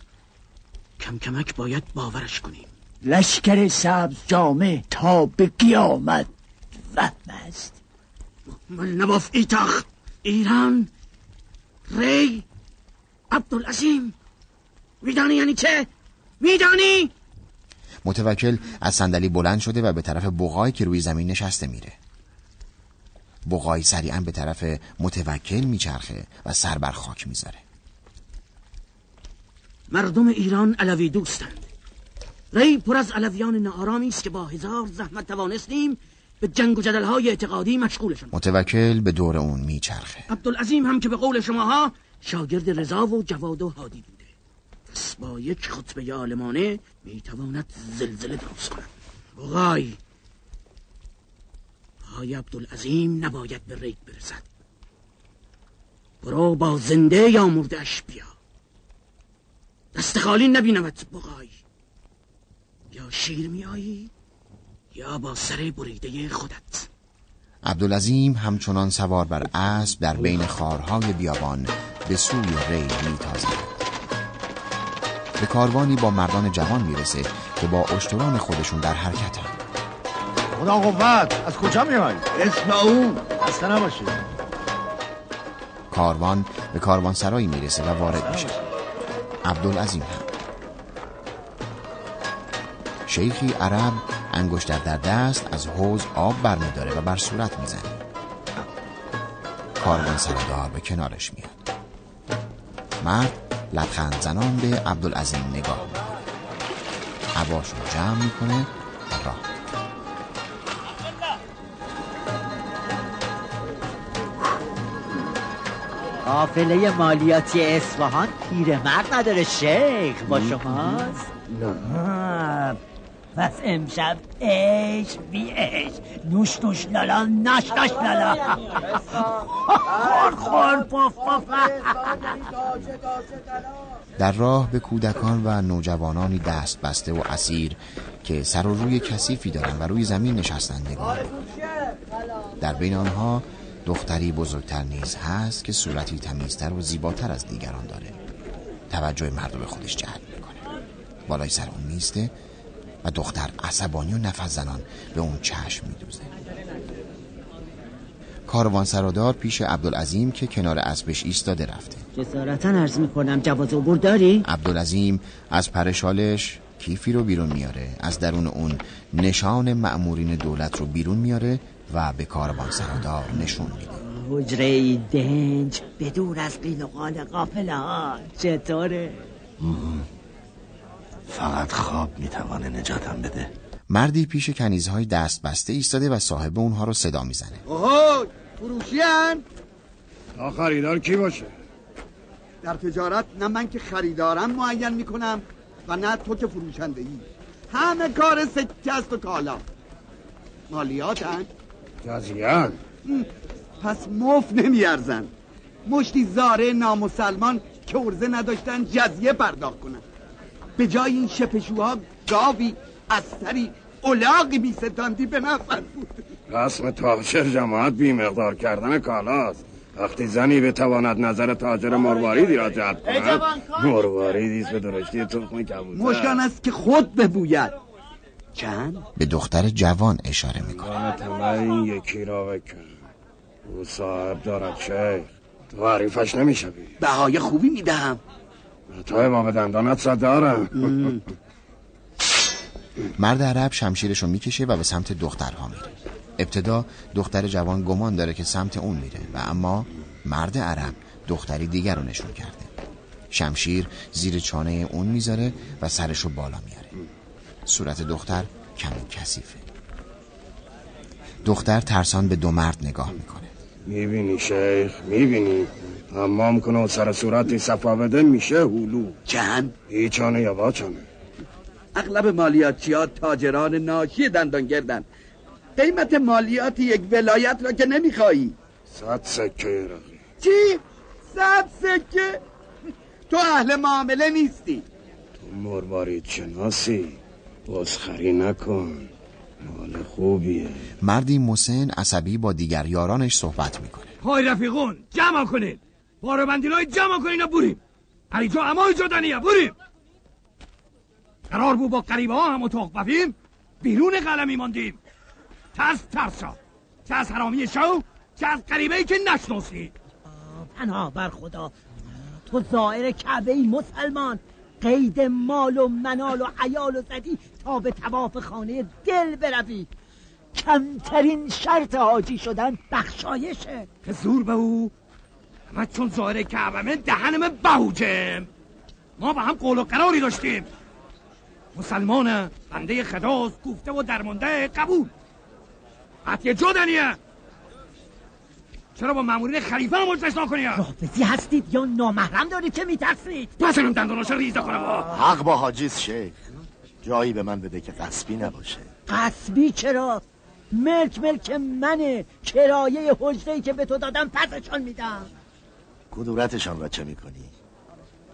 S7: کم کمک باید باورش کنیم.
S14: لشکر سبز جامه تا به قیامت وهم است.
S7: نواف ایتاخ ایران ری عبدالعظیم. میدانی یعنی چه؟ میدانی؟
S2: متوکل از صندلی بلند شده و به طرف بغای که روی زمین نشسته میره. بغای سریعا به طرف متوکل میچرخه و سر بر خاک می‌ذاره.
S7: مردم ایران علوی دوستند. ری پر از علویان ناآرامی است که با هزار زحمت توانستیم به جنگ و جدلهای اعتقادی مشغولشون
S2: متوکل به دور اون میچرخه.
S7: عبدالعظیم هم که به قول شماها شاگرد رضا و جواد و هادی بوده پس با یک خطبه عالمانه می‌تواند زلزله درست کند. بغای های عبدالعظیم نباید به ریگ برسد. برو با زنده یا مردش بیا. دست خالی نبینمت بغای. یا شیر میایی یا با سر بریده خودت.
S2: عبدالعظیم همچنان سوار بر اسب در بین خارهای بیابان به سوی ری میتازد. به کاروانی با مردان جوان می‌رسه که با اشتران خودشون در حرکتن
S12: خدا قوت از کجا میای؟
S3: اسم او.
S12: خسته نباشید
S2: کاروان به کاروان سرایی می‌رسه و وارد میشه. عبدالعظیم هم. شیخی عرب انگشتر در دست از حوز آب برمیداره و بر صورت می‌زنه. کاروان سردار به کنارش میاد. مرد لبخند زنان به عبدالعظیم نگاه می‌کنه عباشو جمع می‌کنه و راه
S8: قافله مالیاتی اصفهان پیرمرد نداره شیخ با شماست. پس امشب اش بی اش. نوش نوش لالا ناش ناش لالا. خور خور پف پف.
S2: در راه به کودکان و نوجوانانی دست بسته و اسیر که سر و روی کثیفی دارن و روی زمین نشستن نگاه در بین آنها دختری بزرگتر نیز هست که صورتی تمیزتر و زیباتر از دیگران داره. توجه مردم به خودش جلب می‌کنه. بالای سر اون میسته و دختر عصبانی و نفس زنان به اون چشم میدوزه. کاروان سرادار پیش عبدالعظیم که کنار اسبش ایستاده رفته.
S8: جسارتا عرض می‌کنم جواز عبور داری؟
S2: عبدالعظیم از پرشالش کیفی رو بیرون میاره. از درون اون نشان مأمورین دولت رو بیرون میاره و به کاروان سرادار نشون میده.
S8: حجره دنج بدون از قیل و قال قافله ها. چطوره؟
S3: فقط خواب می‌توانه نجاتم بده.
S2: مردی پیش کنیزهای دست بسته ایستاده و صاحب اونها رو صدا می‌زنه.
S5: اوه فروشیان
S12: تا خریدار کی باشه؟
S5: در تجارت نه من که خریدارم معین می‌کنم و نه تو که فروشنده ای همه کار سکه است و کالا. مالیات هن؟
S12: جزیان
S5: پس مف نمیارزن. مشتی زاره نامسلمان که ارزه نداشتن جزیه پرداخت کنن. به جای این شپشوها گاوی استری الاغی میستاندی به نفر بود
S12: رسم تاجر جماعت بی مقدار کردن کالاست. وقتی زنی بتواند نظر تاجر مرواریدی را جلب کند مرواریدی به درشتی تخم کبوتر.
S5: مشکان است که خود ببوید. چند؟
S2: به دختر جوان اشاره می‌کنه
S12: این یکی را بکن. او صاحب دارد شیخ. تو حریفش نمی‌شوی.
S5: بهای خوبی می‌دهم.
S12: تو امام دندانت را دارم.
S2: مرد عرب شمشیرش رو می‌کشه و به سمت دخترها میره. ابتدا دختر جوان گمان داره که سمت اون میره و اما مرد عرب دختری دیگر رو نشون کرده. شمشیر زیر چانه اون می‌ذاره و سرش رو بالا میاره. صورت دختر کمی کثیفه. دختر ترسان به دو مرد نگاه می‌کنه.
S12: می‌بینی شیخ؟ می‌بینی؟ حمام کنه و سر صورتی صفا بده میشه هلو
S5: چند؟
S12: هیچانه یا باچانه
S5: اغلب مالیاتچی ها تاجران ناشی دندان گردن. قیمت مالیات یک ولایت را که نمیخوایی.
S12: صد سکه رقی
S5: چی؟ صد سکه؟ تو اهل معامله نیستی.
S12: تو مروارید شناسی بزخری نکن. حال خوبیه.
S2: مردی مسن عصبی با دیگر یارانش صحبت می‌کنه.
S4: های رفیقون جمع کنید. بارو بندیلای جمع کنین بریم اینجا امای جدنیه بریم قرار بود با قریبه ها هم اتاق بفیم بیرون قلمی ماندیم. چه از ترسا چه از حرامی شو؟ چه از قریبه که نشناسی؟
S8: پناه بر خدا تو زائر کعبه ای مسلمان. قید مال و منال و عیال و زدی تا به تواف خانه دل بروی. کمترین شرط حاجی شدن بخشایشه.
S4: که زور به او من چون ظاهر کعبمه دهنم بهوجم ما با هم قول و قراری داشتیم. مسلمان بنده خداست گفته و درمانده قبول. قطع جدنیه چرا با مامورین خلیفه هم مجلس نکنی
S8: رافضی هستید یا نامحرم دارید که میترسید.
S4: پس اینم دنداناشو ریزه کنم
S3: حق با حاجیز شیخ. جایی به من بده که قصبی نباشه.
S8: قصبی چرا؟ ملک ملک منه کرایه حجره که به تو دادم پسشان میدم.
S3: کدورتشان را چه می‌کنی؟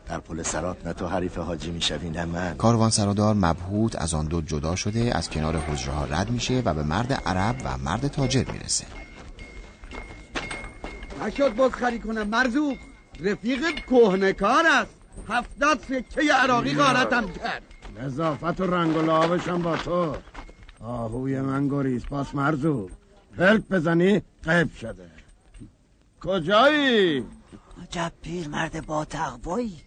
S3: در پل سرات نه تو حریف حاجی می‌شوی نه من.
S2: کاروان سرادار مبهوت از آن دو جدا شده از کنار حجره ها رد میشه و به مرد عرب و مرد تاجر می‌رسه.
S15: نشد بزخری کنم مرزوق. رفیق کهنکار است. هفتاد سکه عراقی غارتم کرد.
S12: نظافت و رنگ و لعابشم با تو. آهوی من گریز پاس مرزو پلک بزنی قیب شده. کجایی؟
S8: عجب پیر مرد با تقوایی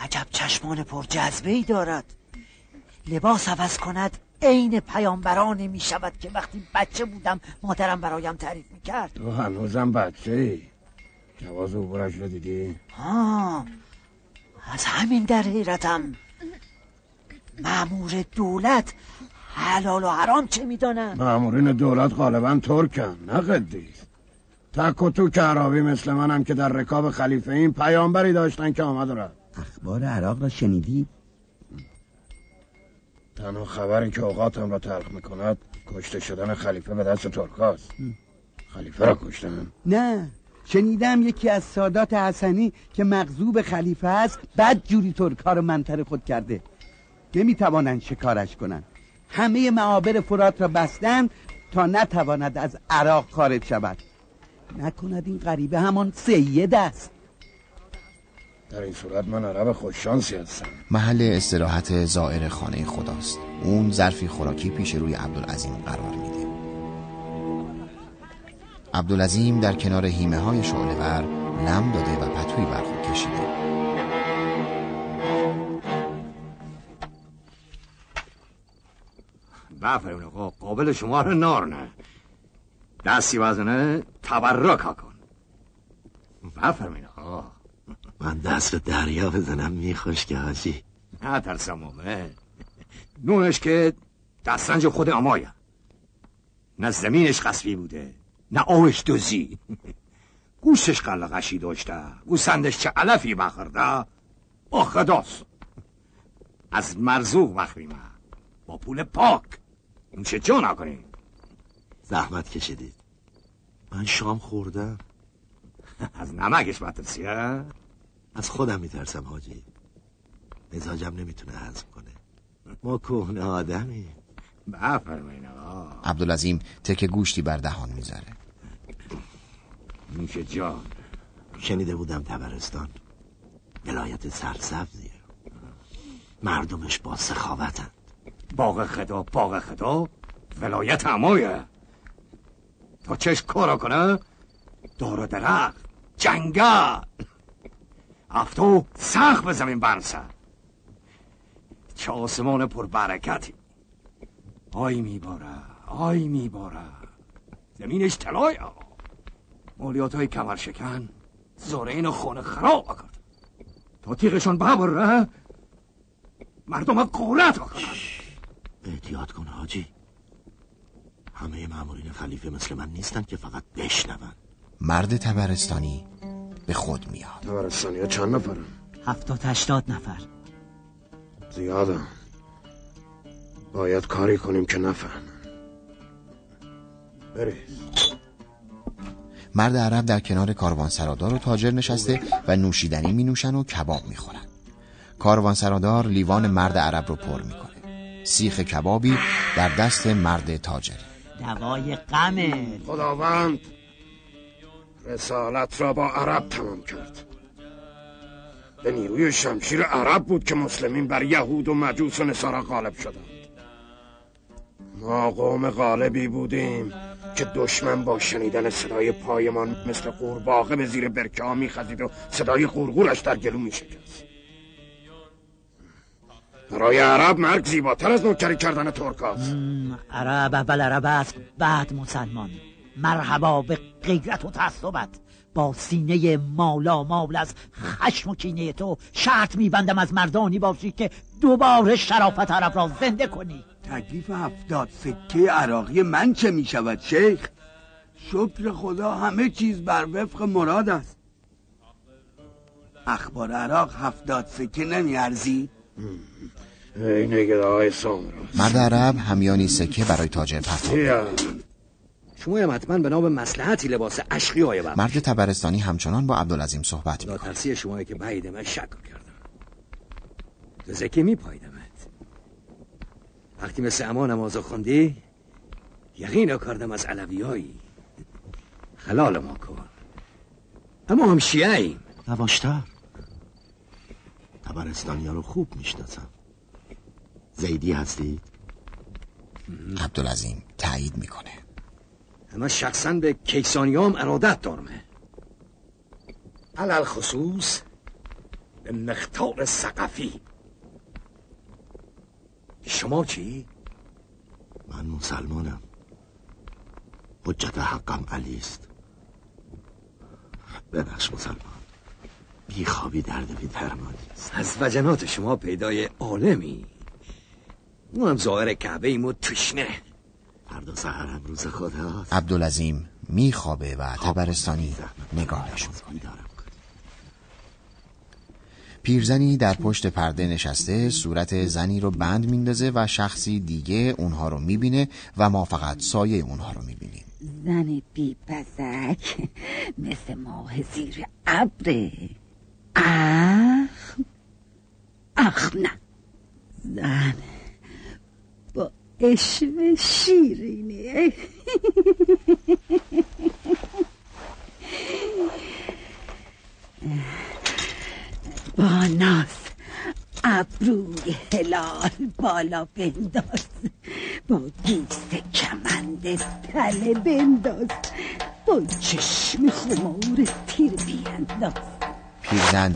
S8: عجب چشمان پر جذبه ای دارد. لباس عوض کند عین پیامبرانی می شود که وقتی بچه بودم مادرم برایم تعریف می کرد
S12: تو هنوزم بچه ای جواز عبورش رو دیدی؟
S8: ها از همین در حیرتم. معمور دولت حلال و حرام چه می‌دانن
S12: مامورین دولت غالبا ترکن نه قدیس. تک و تو که عربی مثل منم که در رکاب خلیفه این پیامبری داشتن که آمد رفت.
S5: اخبار عراق را شنیدی؟
S12: تنها خبری که اوقاتم را تلخ می‌کند کشته شدن خلیفه به دست ترکاست. خلیفه را کشتن
S5: نه شنیدم یکی از سادات حسنی که مغزوب خلیفه است بد جوری ترکا رو منتر خود کرده. نمی‌توانند شکارش کنند. همه معابر فرات را بستن تا نتواند از عراق خارج شود. نکند این غریبه همان سید است.
S12: در این صورت من عرب خوششانسی هستم.
S2: محل استراحت زائر خانه خداست. اون ظرفی خوراکی پیش روی عبدالعظیم قرار میده. عبدالعظیم در کنار هیمه های شعلهور لم داده و پتوی بر خود کشیده.
S9: بفرمون آقا قابل شما رو نار نه. دستی وزنه تبرک ها کن. بفرمین آقا.
S3: من دست به دریا بزنم میخوش که حاجی.
S9: نه ترسم موقع نونش که دستنج خود امایه نه زمینش قصبی بوده نه آوش دوزی گوشتش قلقشی داشته گوسندش چه علفی بخورده با خداست. از مرزوق مخریمه با پول پاک. این چه جا نکنین
S3: زحمت کشیدید. من شام خوردم. [LAUGHS]
S9: از نمکش مترسیه
S3: از خودم میترسم حاجی. مزاجم نمی‌تونه هضم کنه. ما کهنه آدمی
S9: بفرمایین آقا.
S2: عبدالعظیم تک گوشتی بر دهان می‌ذاره.
S9: نوش جان.
S3: شنیده بودم تبرستان. ولایت سرسبزیه مردمش با سخاوتن
S9: باغ خدا باغ خدا ولایت امایه تا چش کارا کنه؟ دار و درخت جنگل. افتو سخت به زمین برسه. چه آسمان پر برکتی. آی میباره آی میباره. زمینش طلای. مالیات های کمر شکن زارین و خونه خراب کرد تا تیغشان ببره مردم قولت کنن
S3: احتیاط کن حاجی. همه مامورین خلیفه مثل من نیستن که فقط بشنون.
S2: مرد تبرستانی به خود میاد.
S12: تبرستانی ها چند نفرن؟
S8: هفتاد هشتاد نفر.
S12: زیادم باید کاری کنیم که نفهم بری
S2: مرد عرب در کنار کاروان سرادار و تاجر نشسته و نوشیدنی می نوشن و کباب می خورن. کاروان سرادار لیوان مرد عرب رو پر می‌کنه. سیخ کبابی در دست مرد تاجر
S8: دوای غمه.
S12: خداوند رسالت را با عرب تمام کرد. به نیروی شمشیر عرب بود که مسلمین بر یهود و مجوس و نصارا غالب شدند. ما قوم غالبی بودیم که دشمن با شنیدن صدای پایمان مثل قورباغه به زیر برکه ها میخزید و صدای قورقورش در گلو میشکست. برای عرب مرگ زیباتر از نوکری کردن ترکاست
S8: عرب اول عرب است بعد مسلمان. مرحبا به غیرت و تعصبت. با سینه مالا مال از خشم و کینه تو شرط میبندم از مردانی باشی که دوباره شرافت عرب را زنده کنی.
S16: تکلیف هفتاد سکه عراقی من چه می شود شیخ؟ شکر خدا همه چیز بر وفق مراد است. اخبار عراق هفتاد سکه نمی
S2: مرد عرب همیانی سکه برای تاجر پرتاب.
S9: شما حتما به نام مسلحتی لباس عشقی های بر
S2: مرد تبرستانی همچنان با عبدالعظیم صحبت می
S9: ترسی شما که بعید من شک کردم. تو زکی می پایدمت وقتی مثل اما نماز خوندی یقین کردم از علویایی. خلال ما کن. اما هم شیعه ایم.
S3: نواشتر تبرستانی ها رو خوب می‌شناسم. زیدی هستید؟
S2: عبدالعظیم تایید می‌کنه.
S9: اما شخصا به کیسانیام ارادت دارمه علل خصوص به مختار سقفی شما چی؟
S3: من مسلمانم. حجت حقم علی است ببخش مسلمان. بیخوابی درد بی درمانی است
S9: از وجنات شما پیدای عالمی. ما هم ظاهر کعبه ایم و تشنه.
S3: فردا سهرم روز خداست
S2: عبدالعظیم میخوابه و تبرستانی نگاهش می‌کنه. پیرزنی در پشت پرده نشسته صورت زنی رو بند میندازه و شخصی دیگه اونها رو می‌بینه و ما فقط سایه اونها رو می‌بینیم.
S17: زن بی بزک مثل ماه زیر ابره. اخ. اخ نه. زن. با اشوه شیرینه با ناز ابروی هلال بالا بنداز. با گیس کمند تله بنداز. با چشم خمار تیر بینداز
S2: پیرزن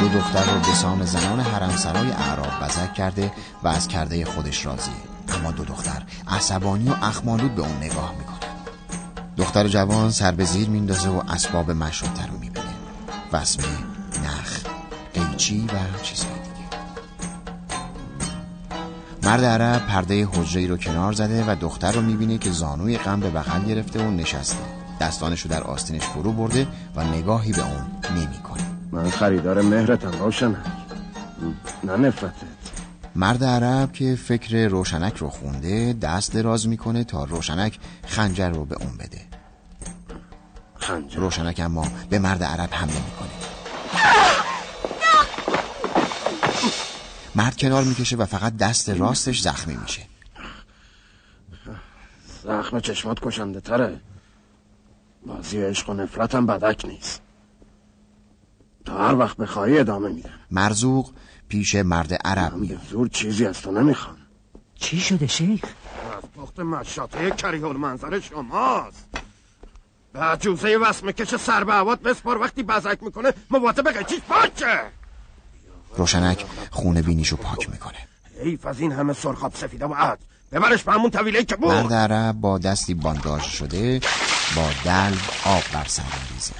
S2: دو دختر رو به سان زنان حرم سرای اعراب بزک کرده و از کرده خودش راضیه. اما دو دختر عصبانی و اخمالود به اون نگاه می‌کنه. دختر جوان سر به زیر میندازه و اسباب مشروبتر رو می‌بینه. وسمه نخ قیچی و چیزهای دیگه. مرد عرب پرده حجره رو کنار زده و دختر رو می‌بینه که زانوی غم به بغل گرفته و نشسته. دستانش رو در آستینش فرو برده و نگاهی به اون نمی‌کنه.
S12: من خریدار مهرتم روشنک نه نفرتت.
S2: مرد عرب که فکر روشنک رو خونده دست دراز می‌کنه تا روشنک خنجر رو به اون بده.
S12: خنجر.
S2: روشنک اما به مرد عرب حمله می‌کنه. مرد کنار می‌کشه و فقط دست راستش زخمی میشه.
S12: زخم چشمات کشنده تره. بازی عشق و نفرتم بدک نیست. تا هر وقت بخواهی ادامه میدم.
S2: مرزوق پیش مرد عرب میاد.
S12: زور چیزی از تو نمی‌خوام.
S8: چی شده شیخ؟
S12: از پخت مشاطه کریه المنظر شماست. به عجوزه وسم کش سر به عواد بسپار وقتی بزک می‌کنه مواظب قیچیش باشه
S2: روشنک خونه بینیشو پاک می‌کنه.
S12: حیف از این همه سرخاب سفیده و عد ببرش به همون طویله که بود.
S2: مرد عرب با دستی بانداژ شده با دلو آب بر سر میریزه.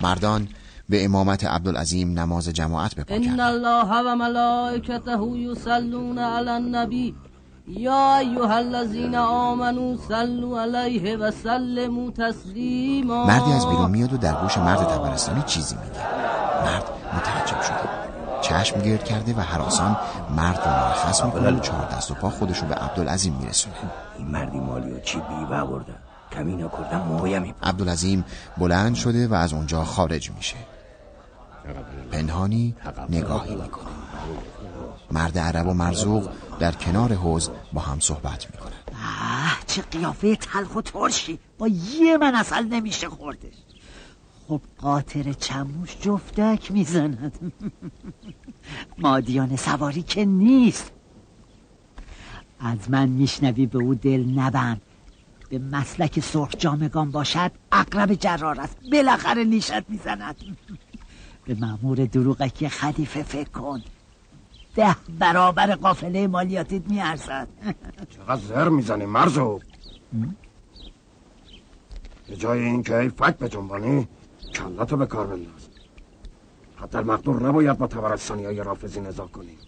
S2: مردان به امامت عبدالعظیم نماز جماعت بپا
S18: ان الله و ملائکته یصلون علی النبی. یا ایها الذین آمنوا صلوا علیه و سلموا تسلیما.
S2: مردی از بیرون میاد و در گوش مرد تبرستانی چیزی میگه. مرد متعجب شده. چشم گرد کرده و حراسان مرد رو مرخص می‌کنه و چهار دست و پا خودش رو به عبدالعظیم میرسونه.
S9: این مردی مالی و چی بیوه برده کمینا کردن مویمی.
S2: عبدالعظیم بلند شده و از اونجا خارج میشه. پنهانی نگاهی می‌کنه. مرد عرب و مرزوق در کنار حوز با هم صحبت می‌کنن.
S19: آه چه قیافه تلخ و ترشی. با یه من اصل نمیشه خوردش. خب قاطر چموش جفتک می‌زند. [LAUGHS] مادیان سواری که نیست. از من میشنوی به او دل نبند. به مسلک سرخ جامگان باشد اقرب جرار است. بالاخره نیشت می‌زند. [LAUGHS] به مامور دروغکی خلیفه فکر کن. ده برابر قافله مالیاتیت میارزد.
S12: چقدر زر می‌زنی مرزو؟ به جای اینکه ای فک به جنبانی کلتو به کار بنداز. حتی مقدور نباید با تبرستانی های رافزی نزا کنی.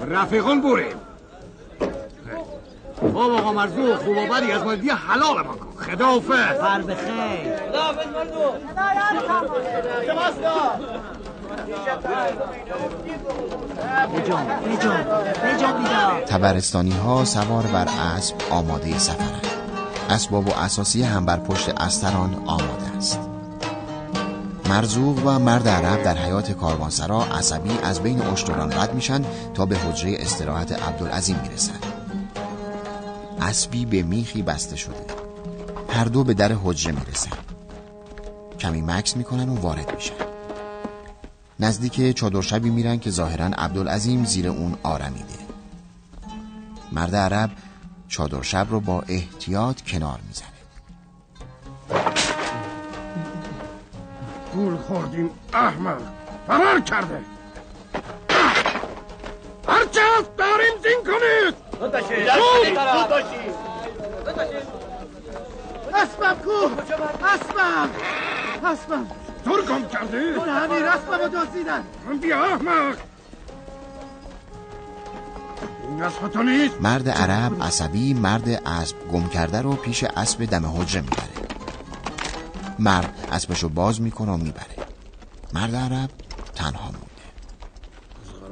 S12: رفیقون بوریم.
S20: خب آقا مرزو خوب و بدی از مادی حلال ما کن. خدافه.
S19: فر بخیر بجام بیدار
S2: تبرستانی ها سوار بر اسب آماده سفرند. اسباب و اساسی هم بر پشت استران آماده است. مرزوق و مرد عرب در حیات کاروانسرا عصبی از بین اشتران رد میشن تا به حجره استراحت عبدالعظیم می‌رسند. اسبی به میخی بسته شده. هر دو به در حجره می‌رسن. کمی مکس می‌کنن و وارد میشن. نزدیک چادر شبی میرن که ظاهرا عبدالعظیم زیر اون آرمیده. مرد عرب چادر شب رو با احتیاط کنار می‌زنه.
S12: گول خوردیم احمق! فرار کرده! هرچه هست داریم زین کنید!
S9: اسبم کو اسبم اسبم
S12: دور گم کردی؟
S9: اون همین اسبم رو دزدیدن
S12: بیا احمق این اسب تو نیست
S2: مرد عرب عصبی مرد اسب گم کرده رو پیش اسب دم حجره می‌بره. مرد اسبشو باز می‌کنه و می‌بره. مرد عرب تنها مونده.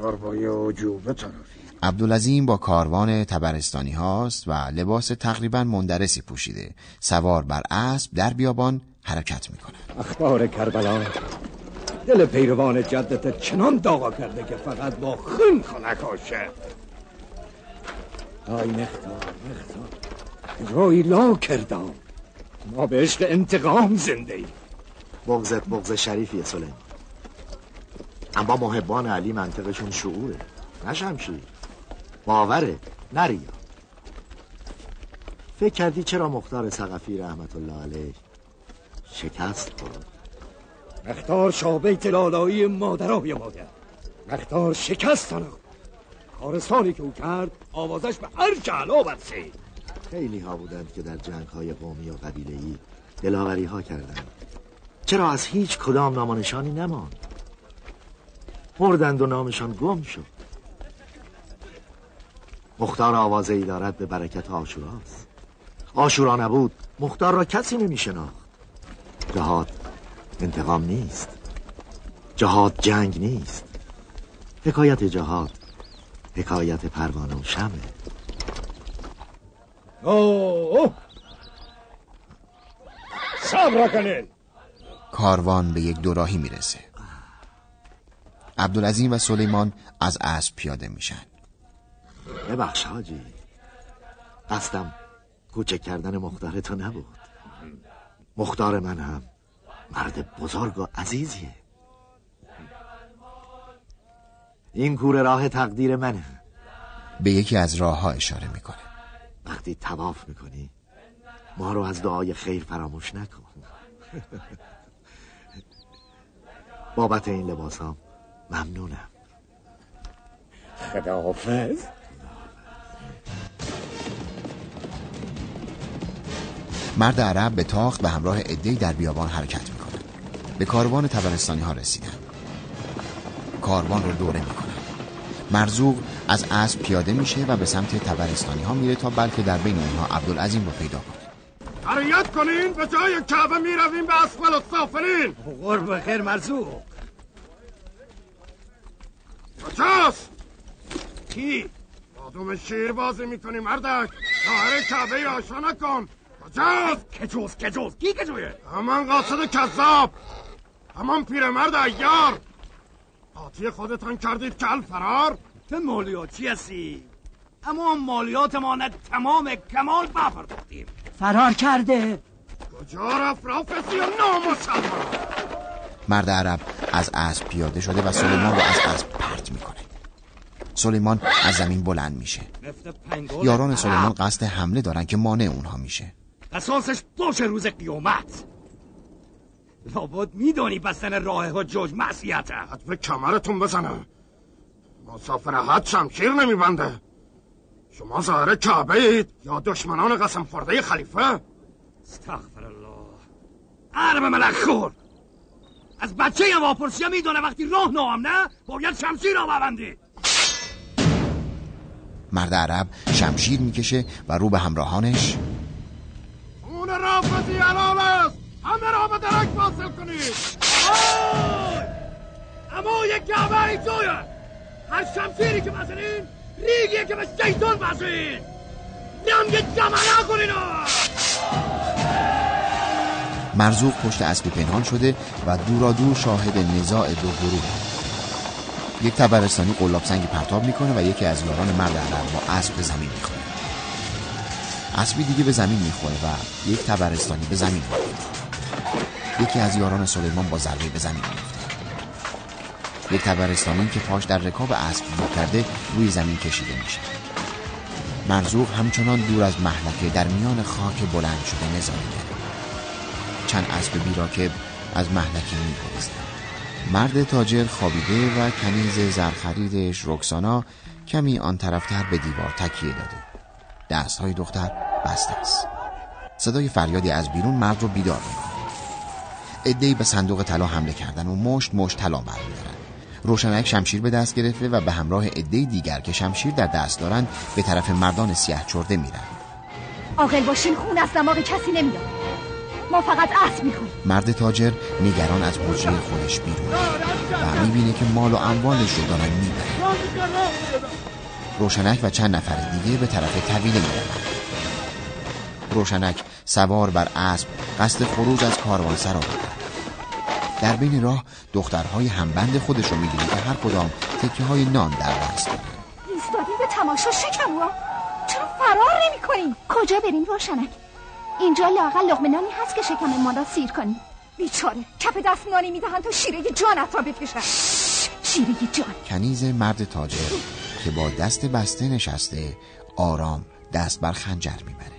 S12: قرار با یه عجوبه طرفی
S2: عبدالعظیم با کاروان تبرستانی هاست و لباس تقریبا مندرسی پوشیده. سوار بر اسب در بیابان حرکت می‌کنه
S21: اخبار کربلا دل پیروان جدت چنان داغا کرده که فقط با خون خنک آشه آی مختار مختار روی لا کردم. ما به عشق انتقام زنده ایم.
S3: بغزت بغز شریفیه سلیمان اما محبان علی منطقشون شعوره. نه شمشیر. باوره. نه ریا فکر کردی چرا مختار سقفی رحمت الله علیه شکست خورد؟
S21: مختار شابیت لالایی مادرای مادر مختار شکست تنم کارستانی که او کرد آوازش به هر علا برسید
S3: خیلی ها بودند که در جنگ های قومی و قبیله ای دلاوری ها کردند. چرا از هیچ کدام نامانشانی نماند؟ مردند و نامشان گم شد. مختار آوازه ای دارد به برکت آشوراست. آشورا نبود مختار را کسی نمی شناخت جهاد انتقام نیست. جهاد جنگ نیست. حکایت جهاد حکایت پروانه و شمه.
S21: اوه! صبر کنین.
S2: کاروان به یک دوراهی می‌رسه. عبدالعظیم و سلیمان از اسب پیاده میشن.
S3: ببخش حاجی. قصدم کوچک کردن مختار تو نبود. مختار من هم مرد بزرگ و عزیزیه. این کوره راه تقدیر منه.
S2: به یکی از راه ها اشاره می‌کنه.
S3: وقتی تواف می‌کنی ما رو از دعای خیر فراموش نکن. [LAUGHS] بابت این لباس هم ممنونم.
S21: خداحافظ.
S2: مرد عرب به تاخت به همراه عدهای در بیابان حرکت می‌کنن به کاروان تبرستانی ها رسیدن کاروان رو دوره می‌کنن مرزوق از اسب پیاده میشه و به سمت تبرستانی ها میره تا بلکه در بین اونها عبدالعظیم رو پیدا کنه.
S12: حریت کنین به جای کعبه می رویم به اسفل السافلین
S20: قرب خیر مرزوق.
S12: کجاست؟ کی؟ مادوم شیر بازی می‌کنی مردک. ظاهر کعبه را آشنا کجاست
S20: کجوز کجوز کی کجویه
S12: همان قاصد کذاب! همان پیرمرد ایار! قاطی خودتان کردید کل فرار
S4: تو مالیاتی هستی؟ اما مالیات ما نه تمام کمال بپرداختیم
S8: فرار کرده.
S12: کجا رفت رافسی و نامسلمان؟
S2: مرد عرب از اسب پیاده شده و سلیمان رو از اسب پرت می‌کنه. سلیمان از زمین بلند میشه. یاران. سلیمان قصد حمله دارن که مانع اونها میشه.
S4: اساسش باشه روز قیامت. لابد میدانی بستن راه حجاج معصیته
S12: به کمرتون بزنم. مسافر حد شمشیر نمیبنده. شما ظاهر کعبه اید یا دشمنان قسم خورده خلیفه؟
S4: استغفر الله عرب ملک خور. از بچه هم واپرسی می‌دونه وقتی راه نام نه؟ باید شمشیر را ببندی.
S2: مرد عرب شمشیر می‌کشه و رو به همراهانش.
S12: خون رافضی حلال است. همه را به درک واصل کنید.
S4: اما یک کعبه ای جویه هر شمشیری که بزنین ریگیه که به شیطان بزنین نمگ جمعه نکنین
S2: مرزوق پشت اسب پنهان شده و دورا دور شاهد نزاع دو گروه. یک تبرستانی قلاب سنگی پرتاب می‌کنه و یکی از یاران مرد عرب با اسب به زمین می‌خوره. اسبی دیگه به زمین می‌خوره و یک تبرستانی به زمین میفته یکی از یاران سلیمان با ضربه به زمین میفته یک تبرستانی که پاش در رکاب اسب گیر کرده روی زمین کشیده میشه. مرزوق همچنان دور از محلکه در میان خاک بلند شده نظاره کرده چند اسب بیراکب از محلکه میگریزند مرد تاجر خوابیده و کنیز زرخریدش رکسانا کمی آن طرفتر به دیوار تکیه داده. دستهای دختر بسته است. صدای فریادی از بیرون مرد رو بیدار می‌کنه. ادهی به صندوق طلا حمله کردن و مشت مشت طلا برمیدارن. روشنک شمشیر به دست گرفته و به همراه عده دیگر که شمشیر در دست دارند به طرف مردان سیاه چرده میرن.
S22: عاقل باشین خون از دماغ کسی نمیاد. ما فقط اسب می‌خوریم
S2: مرد تاجر نگران از حجره خودش بیرون و می‌بینه که مال و اموالش رو دارن می‌برن. روشنک و چند نفر دیگه به طرف طویله میرن روشنک سوار بر اسب قصد خروج از کاروانسرا دارد در بین راه دخترهای همبند خودش رو می‌بینه که هر کدام تکه های نان در دست دارن
S22: ایستادی به تماشا شکموا چرا فرار نمی کنی؟ کجا بریم روشنک؟ اینجا لاغل لقمه نانی هست که شکم ما را سیر کنی. بیچاره کف دست نانی می‌دهن تا شیره جانت را بکشن شیره جان.
S2: کنیز مرد تاجر. که با دست بسته نشسته آرام دست بر خنجر می‌بره.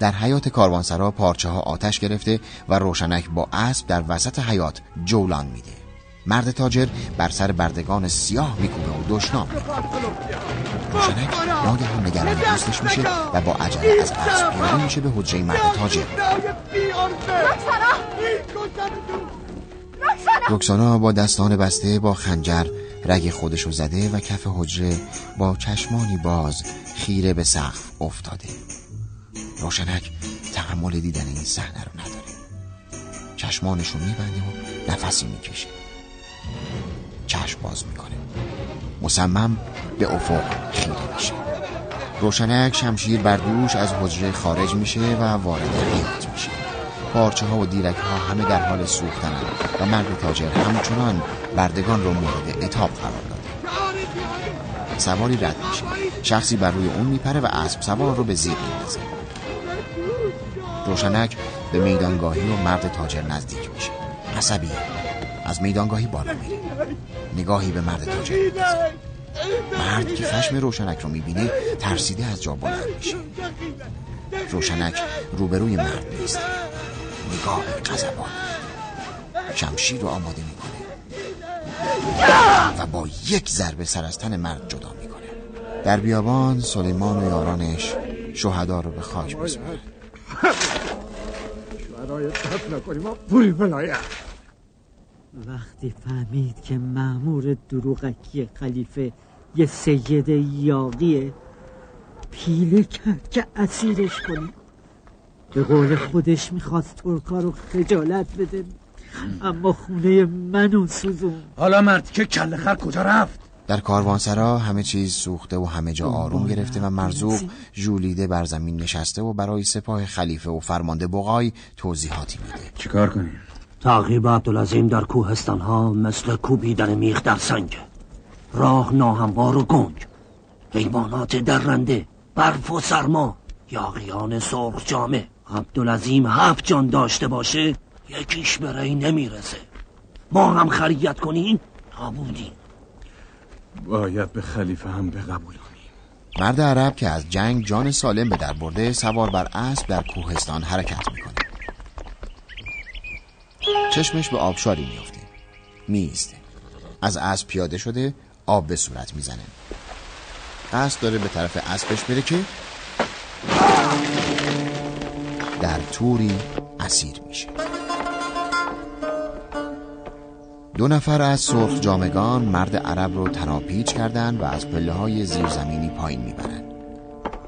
S2: در حیات کاروانسرا پارچه ها آتش گرفته و روشنک با اسب در وسط حیات جولان میده. مرد تاجر بر سر بردگان سیاه میکوبه و دشنام روشنک ناگهان نگران دوستش میشه و با عجله از اسب پیاده میشه به حجره مرد تاجر. رکسانا با دستان بسته با خنجر رگ خودشو زده و کف حجره با چشمانی باز خیره به سقف افتاده. روشنک تحمل دیدن این صحنه رو نداره. چشمانشو میبنده و نفسی می‌کشه. چشم باز می‌کنه. مصمم به افق خیره میشه. روشنک شمشیر بر دوش از حجره خارج میشه و وارد حیات میشه. پارچه ها و دیرک ها همه در حال سوختن و مرد تاجر همچنان بردگان رو مورد اتاب قرار داده سواری رد میشه. شخصی بر روی اون میپره و اسب سوار رو به زیر میندازه روشنک به میدانگاهی و مرد تاجر نزدیک میشه. عصبی. از میدانگاهی بالا میره. نگاهی به مرد تاجر میندازه مرد که خشم روشنک رو می‌بینه ترسیده از جا بلند میشه. روشنک روبروی مرد میسته نگاه قذبان شمشیر رو آماده می‌کنه. و با یک ضربه سر از تن مرد جدا می‌کنه. در بیابان سلیمان و یارانش شهدا رو به خاک میسپرن
S12: شهدای تف نکنیم ما پول بلایم.
S8: وقتی فهمید که معمور دروغکی خلیفه یه سید یاقیه پیله کرد که اسیرش کنه به قول خودش می‌خواست ترکا رو خجالت بده. اما خونه منو سوزون.
S4: حالا مرد که کل خر کجا رفت؟
S2: در کاروانسرا همه چیز سوخته و همه جا آروم گرفته و مرزوق جولیده بر زمین نشسته و برای سپاه خلیفه و فرمانده بغای توضیحاتی میده.
S4: چیکار کنیم؟
S20: تعقیب عبدالعظیم در کوهستان ها مثل کوبیدن میخ در سنگ. راه ناهموار و گنگ. حیوانات درنده. برف و سرما یاغیان سرخ جامه عبدالعظیم هفت جان داشته باشه یکیش به ری نمی‌رسه. ما هم خریت کنیم نابودیم.
S12: باید به خلیفه هم بقبولانیم.
S2: مرد عرب که از جنگ جان سالم به در برده سوار بر اسب در کوهستان حرکت می‌کنه. چشمش به آبشاری میفته میسته از اسب پیاده شده آب به صورت می‌زنه. قصد داره به طرف اسبش بره که در توری اسیر میشه. دو نفر از سرخ جامگان مرد عرب رو تناپیچ کردن و از پله های زیرزمینی پایین می‌برن.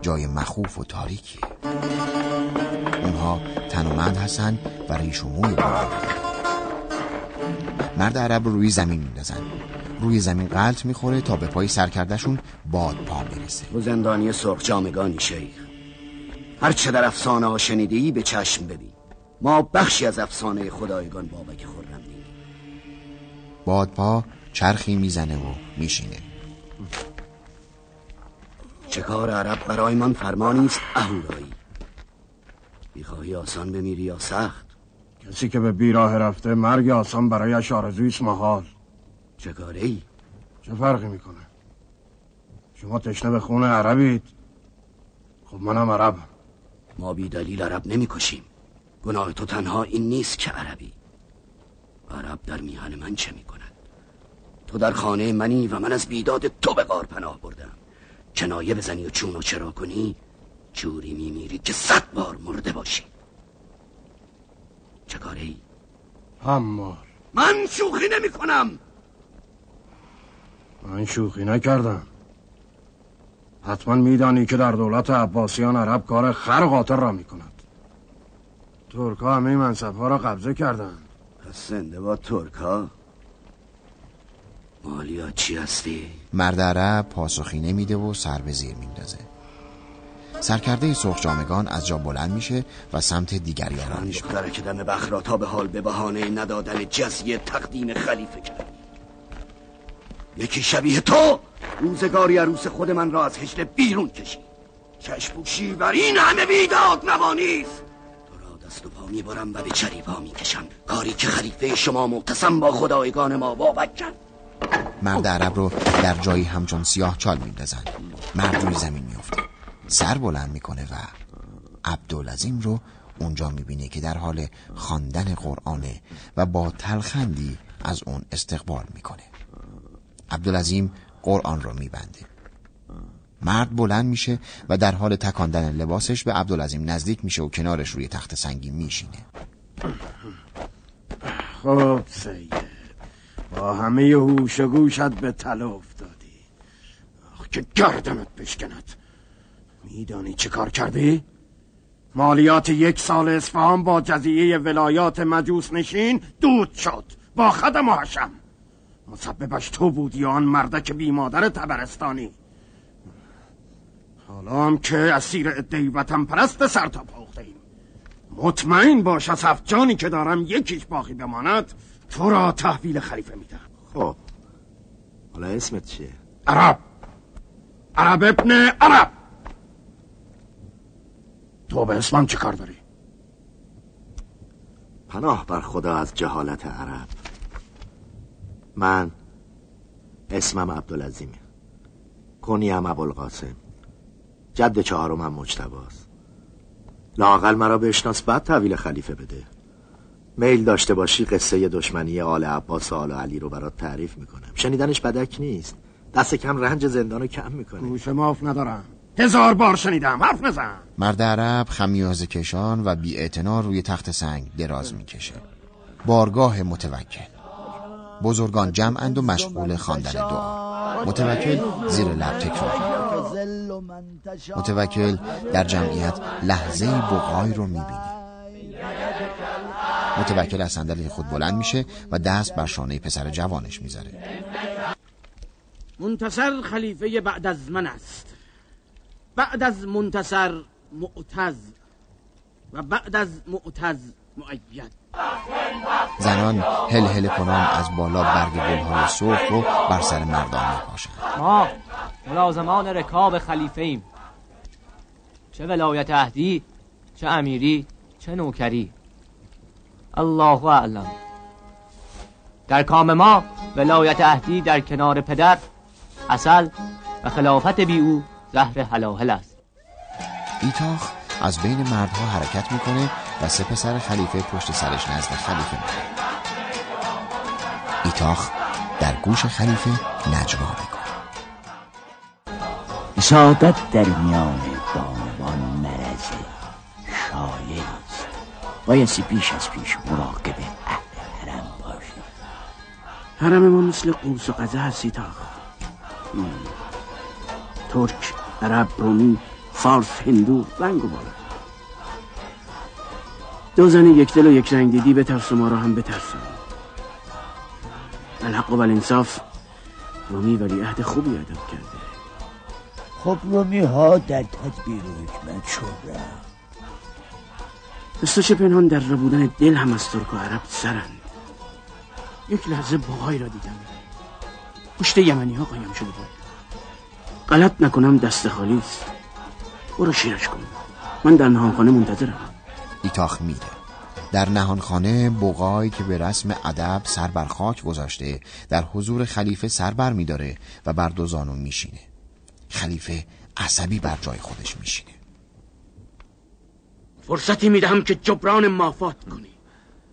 S2: جای مخوف و تاریکیه. اونها تنومند هستن و ریش و موی مرد عرب رو روی زمین میندازن. روی زمین غلط می‌خوره تا به پای سرکردشون باد پا می‌رسه
S23: تو زندانی سرخ جامگانی شیخ. هر چه در افسانه ها شنیدی به چشم ببین. ما بخشی از افسانه خدایگان بابک خرم دیدیم.
S2: بادپا چرخی می‌زنه و میشینه.
S23: چه کار عرب برای من فرمانی است اهورایی. می‌خواهی آسان بمیری یا سخت؟
S12: کسی که به بیراه رفته مرگ آسان برایش آرزویست محال.
S23: چه کاره ای؟
S12: چه فرقی می‌کنه؟ شما تشنه به خون عربید. خب منم عربم.
S23: ما بی دلیل عرب نمی‌کشیم. گناه تو تنها این نیست که عربی. عرب در میهن من چه می‌کند؟ تو در خانه منی و من از بیداد تو به غار پناه بردم. کنایه بزنی و چون و چرا کنی جوری میمیری که صد بار مرده باشی. چه کاره ای؟
S12: اما
S23: من شوخی نمی کنم
S12: من شوخی نکردم. حتما میدانی که در دولت عباسیان عرب کار خر قاطر را می‌کند. ترک ها همه منصب ها را قبضه کردند.
S23: پس زنده با ترک ها مالیا چی هستی؟
S2: مرد عرب پاسخی نمیده و سر به زیر میندازه. سرکرده سرخ جامگان از جا بلند میشه و سمت دیگری رانش
S23: دختره که دم بخرا تا به حال به بهانه ندادن جزیه تقدیم خلیفه کرد. یکی شبیه تو؟ روزگاری عروس خود من را از هجله بیرون کشید چشم پوشی بر این همه بیداد روانیست تو را دست و پا می‌برم و به چری پا می‌کشم. کاری که خلیفه شما معتصم با خدایگان ما بابک کرد
S2: مرد عرب رو در جایی همچون سیاه چال میندازن. مرد روی زمین میفته سر بلند می‌کنه و عبدالعظیم رو اونجا می‌بینه که در حال خواندن قرآنه و با تلخندی از اون استقبال می‌کنه. عبدالعظیم قرآن رو میبنده. مرد بلند میشه و در حال تکاندن لباسش به عبدالعظیم نزدیک میشه و کنارش روی تخت سنگی میشینه.
S12: خب سید. با همه هوش و گوشت به تله افتادی. آخ که گردنت بشکند. میدانی چه کار کردی؟ مالیات یک سال اصفهان با جزیه ولایات مجوس نشین دود شد. با خدم و حشم. مسببش تو بودی آن مردک بی مادر تبرستانی. حالا هم که اسیر ادهی وطن پرست سر تا پاختیم مطمئن باش از هفت جانی که دارم یکیش باقی بماند تو را تحویل خلیفه میدم.
S3: خب حالا اسمت چیه؟
S12: عرب. عرب ابن عرب. تو به اسمم چه کار داری؟
S3: پناه بر خدا از جهالت عرب. من اسمم عبدالعظیمه. کنیم ابوالقاسم. جد چهارمم مجتباست لاقل مرا بشناس بعد تحویل خلیفه بده. میل داشته باشی قصه دشمنی آل عباس و آل علی رو برات تعریف می‌کنم. شنیدنش بدک نیست. دست کم رنج زندان رو کم می‌کنه.
S12: گوش ماف ندارم. هزار بار شنیدم. حرف نزن.
S2: مرد عرب خمیازه کشان و بی روی تخت سنگ دراز می‌کشه. بارگاه متوکل. بزرگان جمعند و مشغول خواندن دعا. متوکل زیر لب تکرار. متوکل در جمعیت لحظه بقای رو می‌بینه. متوکل از صندلی خود بلند میشه و دست بر شانه پسر جوانش می‌ذاره.
S7: منتصر خلیفه بعد از من است. بعد از منتصر معتز و بعد از معتز معید.
S2: زنان هل هل کنان از بالا برگ گلهای سرخ رو بر سر مردان میپاشند.
S24: ما ملازمان رکاب خلیفه ایم چه ولایت عهدی چه امیری چه نوکری. الله اعلم. در کام ما ولایت عهدی در کنار پدر اصل و خلافت بی او زهر حلاحل است.
S2: ایتاخ از بین مردها حرکت می‌کنه و سه پسر خلیفه پشت سرش نزد خلیفه میره ایتاخ در گوش خلیفه نجوا می‌کنه.
S8: سعادت در میان بانوان مرض شایع است. بایستی پیش از پیش مراقب اهل حرم باشی.
S7: حرم ما مثل قوس و قزه هست ایتاخ. ترک عرب رومی فارس هندو رنگ و بالا. دو زن یک دل و یک رنگ دیدی به ترس ما را هم بترسن الحق و الانصاف رومی ولی عهد خوبی ادب کرده.
S8: خب رومی ها در تدبیر و حکمت شده.
S7: دستش پنهان در را بودن دل هم از ترک و عرب سرند. یک لحظه باقایی را دیدم. پشت یمنی ها قایم شده بود. غلط نکنم دست خالی است. برو شیرش کن. من در نهانخانه منتظرم.
S2: ایتاخ میره در نهانخانه بوغای که به رسم ادب سر بر خاک گذاشته در حضور خلیفه سر بر میداره و بر دو زانو میشینه. خلیفه عصبی بر جای خودش میشینه.
S7: فرصتی می‌دهم که جبران مافات کنی.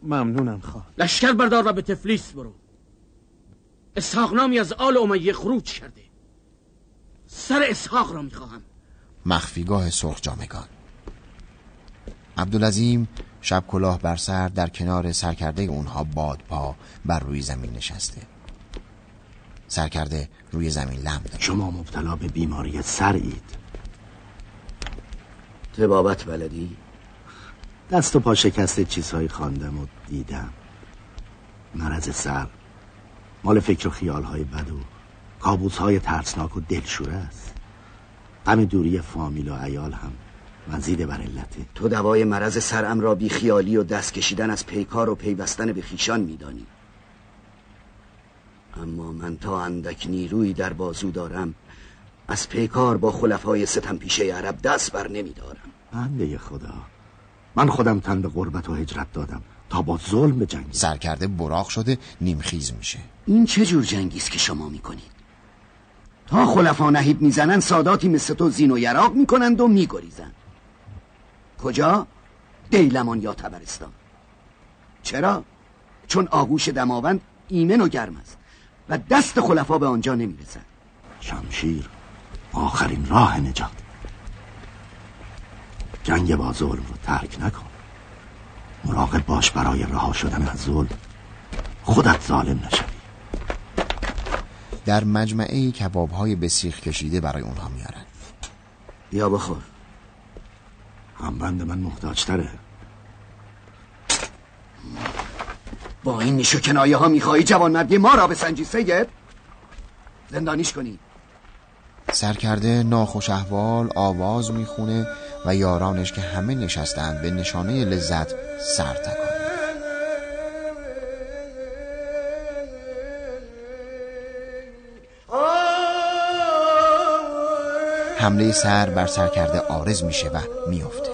S3: ممنونم خواه
S7: لشکر بردار و به تفلیس برو. اسحاق نامی از آل امیه خروج کرده. سر اسحاق را می‌خواهم.
S2: مخفیگاه سرخ جامگان. عبدالعظیم شب کلاه بر سر در کنار سرکرده اونها بادپا بر روی زمین نشسته. سرکرده روی زمین لم داره
S3: شما مبتلا به بیماری سرید.
S23: تبابت بلدی؟
S3: دست و پا شکسته چیزهایی خواندم و دیدم. مرض سر مال فکر و خیالهای بد و کابوسهای ترسناک و دلشوره است. غم دوری فامیل و عیال هم مزید بر علته
S23: تو دوای مرض سرم را بی خیالی و دست کشیدن از پیکار و پیوستن به خیشان میدانی. اما من تا اندک نیرویی در بازو دارم از پیکار با خلفای ستم پیشه عرب دست بر نمیدارم.
S3: بنده خدا من خودم تن به غربت و هجرت دادم تا با ظلم جنگ
S2: سرکرده براق شده نیمخیز میشه.
S23: این چه جور جنگی است که شما می‌کنید؟ تا خلفا نهیب می‌زنن ساداتی مثل تو زین و یراق می‌کنند و میگریزند کجا؟ دیلمان یا تبرستان. چرا؟ چون آغوش دماوند ایمن و گرم است و دست خلفا به آنجا نمی‌رسد.
S3: شمشیر آخرین راه نجات. جنگ با ظلم رو ترک نکن. مراقب باش برای رها شدن از ظلم. خودت ظالم نشوی.
S2: در مجمعه کباب های به سیخ کشیده برای اونها میارن.
S23: بیا بخور.
S3: همبند من محتاجتره.
S23: با این نیش و کنایه ها می‌خواهی جوانمردی ما را به سنجی سید؟ زندانیش کنی.
S2: سرکرده ناخوش احوال آواز می‌خونه و یارانش که همه نشستند به نشانه لذت سر تکان. حمله سر بر سرکرده آرز میشه و میافته.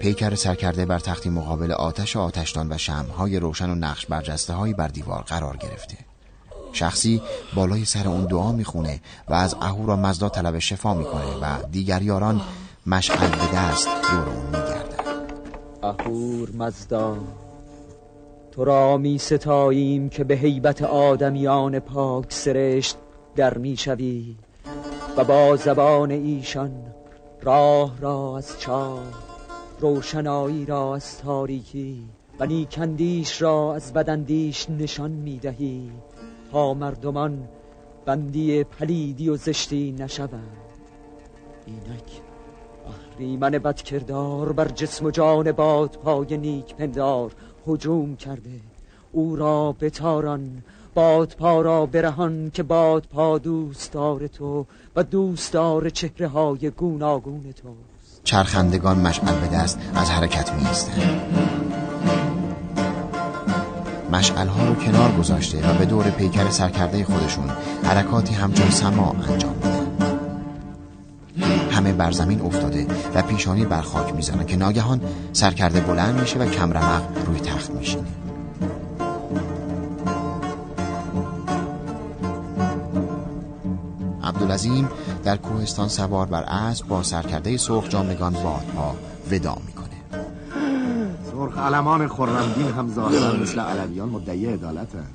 S2: پیکر سرکرده بر تختی مقابل آتش آتشدان و شمهای روشن و نقش برجسته هایی بر دیوار قرار گرفته. شخصی بالای سر اون دعا می‌خونه و از اهورا مزدا طلب شفا می‌کنه و دیگر یاران مشعل به دست دور اون میگردن.
S24: اهور مزدا تو را می ستاییم که به هیبت آدمیان پاک سرشت در می شوی. و با زبان ایشان راه را از چاه روشنایی را از تاریکی و نیکندیش را از بدندیش نشان می دهی تا مردمان بندی پلیدی و زشتی نشوند. اینک اهریمن بدکردار بر جسم و جان باد پای نیک پندار هجوم کرده او را بتاران بادپا را برهان که بادپا دوستدار تو و دوستدار چهره های گوناگون تو
S2: چرخندگان مشعل به دست از حرکت می مشعلها رو کنار گذاشته و به دور پیکر سرکرده خودشون حرکاتی همچون سما انجام میدن. همه بر زمین افتاده و پیشانی بر خاک می‌زنن که ناگهان سرکرده بلند میشه و کمرمق روی تخت میشینه. عبدالعظیم در کوهستان سوار بر اسب با سرکرده سرخ جامگان بادها ودا می‌کنه.
S3: سرخ علمان خرمدین هم ظاهرا مثل علویان مدعی عدالتن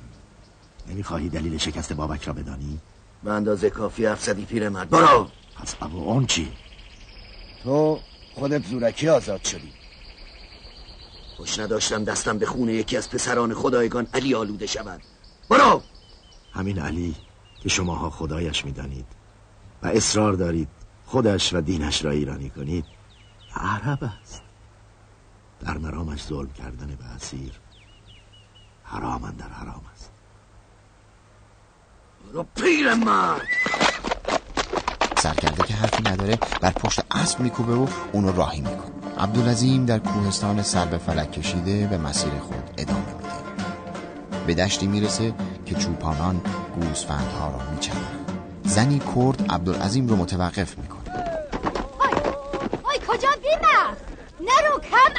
S3: نمی‌خواهی دلیل شکست بابک را بدانی؟
S23: به اندازه کافی حرف زدی پیرمرد برو!
S3: پس ابو اون چی؟
S23: تو خودت زورکی آزاد شدی. خوش نداشتم دستم به خونه یکی از پسران خدایگان علی آلوده شود. برو!
S3: همین علی. که شماها خدایش می‌دانید و اصرار دارید خودش و دینش را ایرانی کنید. عرب است. در مرامش ظلم کردن به اسیر حرام در حرام است.
S23: برو پیرمرد
S2: سرکرده که حرفی نداره بر پشت اسب میکوبه و اونو راهی می‌کنه. عبدالعظیم در کوهستان سر به فلک کشیده به مسیر خود ادامه میده. به دشتی می‌رسه که چوپانان گوسفندها را میچرن زنی کرد عبدالعظیم رو متوقف می‌کنه
S25: وای کجا بیمخ نرو کم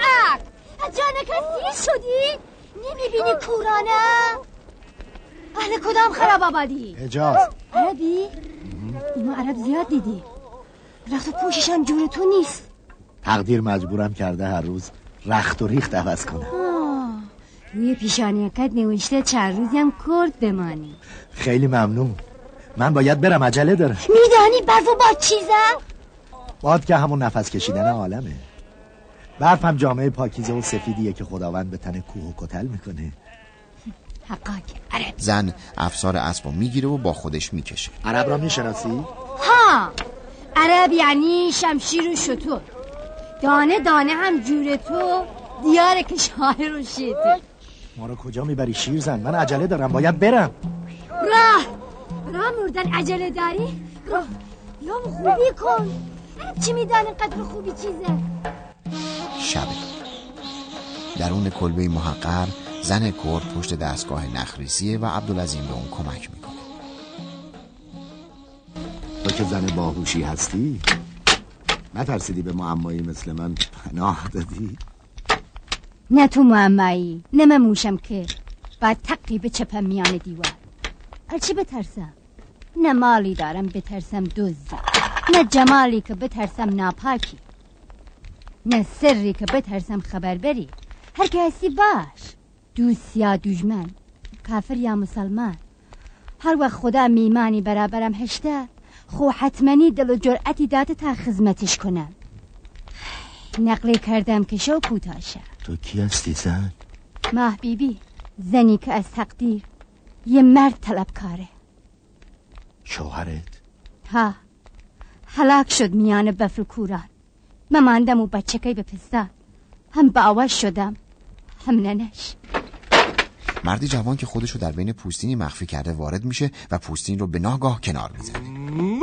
S25: از جانکه سیر شدی؟ نمی‌بینی کورانه؟ اهل کدام خراب آبادی؟
S3: اجاز
S25: عربی؟ اینو عرب زیاد دیدی. رخت و پوششم جور تو نیست.
S3: تقدیر مجبورم کرده هر روز رخت و ریخت عوض کنم.
S25: آه، روی پیشانیکت نوشته چند روزی هم کرد بمانی.
S3: خیلی ممنون. من باید برم عجله دارم.
S25: میدانی برف و با چیزم
S3: باد که همون نفس کشیدن عالمه. برف هم جامعه پاکیزه و سفیدیه که خداوند به تن کوه و کتل می‌کنه.
S25: حقاک. عرب
S2: زن افسار اسب رو می‌گیره و با خودش می‌کشه.
S3: عرب را می‌شناسی؟
S25: ها. عرب یعنی شمشیر و شطور دانه دانه هم جور تو دیاره که شاهر و شیطه
S3: ما رو کجا می‌بری شیرزن؟ من عجله دارم باید برم.
S25: راه راه مردن عجله داری؟ راه یا خوبی کن. چی میدانی قدر خوبی چیزه؟
S2: شبه درون کلبه محقر زن کرد پشت دستگاه نخریسیه و عبدالعظیم به اون کمک می‌کنه.
S3: تو که زن باهوشی هستی؟ نترسیدی به معمایی مثل من پناه دادی؟
S25: نه تو معمایی نه من موشم که بعد تقی به چپم میان دیوار. هرچی بترسم؟ نه مالی دارم بترسم دزدی نه جمالی که بترسم ناپاکی. نه سری که بترسم خبر بری هر که هستی باش دوست یا دشمن کافر یا مسلمان. هر وقت خدا میمانی برابرم هشته خو حتمنی دل و جرأتی داده تا خدمتش کنم. نقلی کردم که شو کوتاشه
S3: تو کی هستی زن؟
S25: ماه بیبی زنی که از تقدیر یه مرد طلبکاره
S3: شوهرت؟
S25: ها هلاک شد میان بفر و کوران. مماندم و بچه به پستان. هم باوش شدم هم ننش.
S2: مردی جوان که خودشو در بین پوستینی مخفی کرده وارد میشه و پوستین رو به ناگاه کنار می‌زنه. [LAUGHS]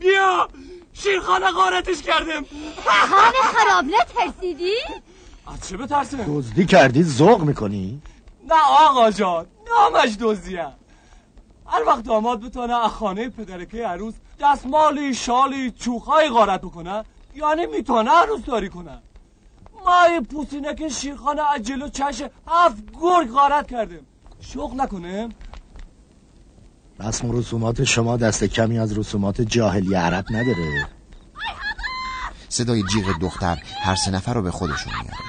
S20: بیا! شیرخانه غارتش کردم
S25: خانه خراب نترسیدی؟
S20: از چه بترسم؟
S3: دزدی کردی ذوق می‌کنی؟
S20: نه آقا جان نامش دوزیم هر وقت داماد بتونه از خانه پدرکه عروس دستمالی شالی چوخای غارت بکنه یعنی می‌تونه عروس داری کنه ما یه پوسینک شیرخانه از جلو چش هفت گرگ غارت کردیم شوق نکنه
S3: رسم و رسومات شما دست کمی از رسومات جاهلی عرب نداره.
S2: صدای جیغ دختر هر سه نفر رو به خودشون میاره.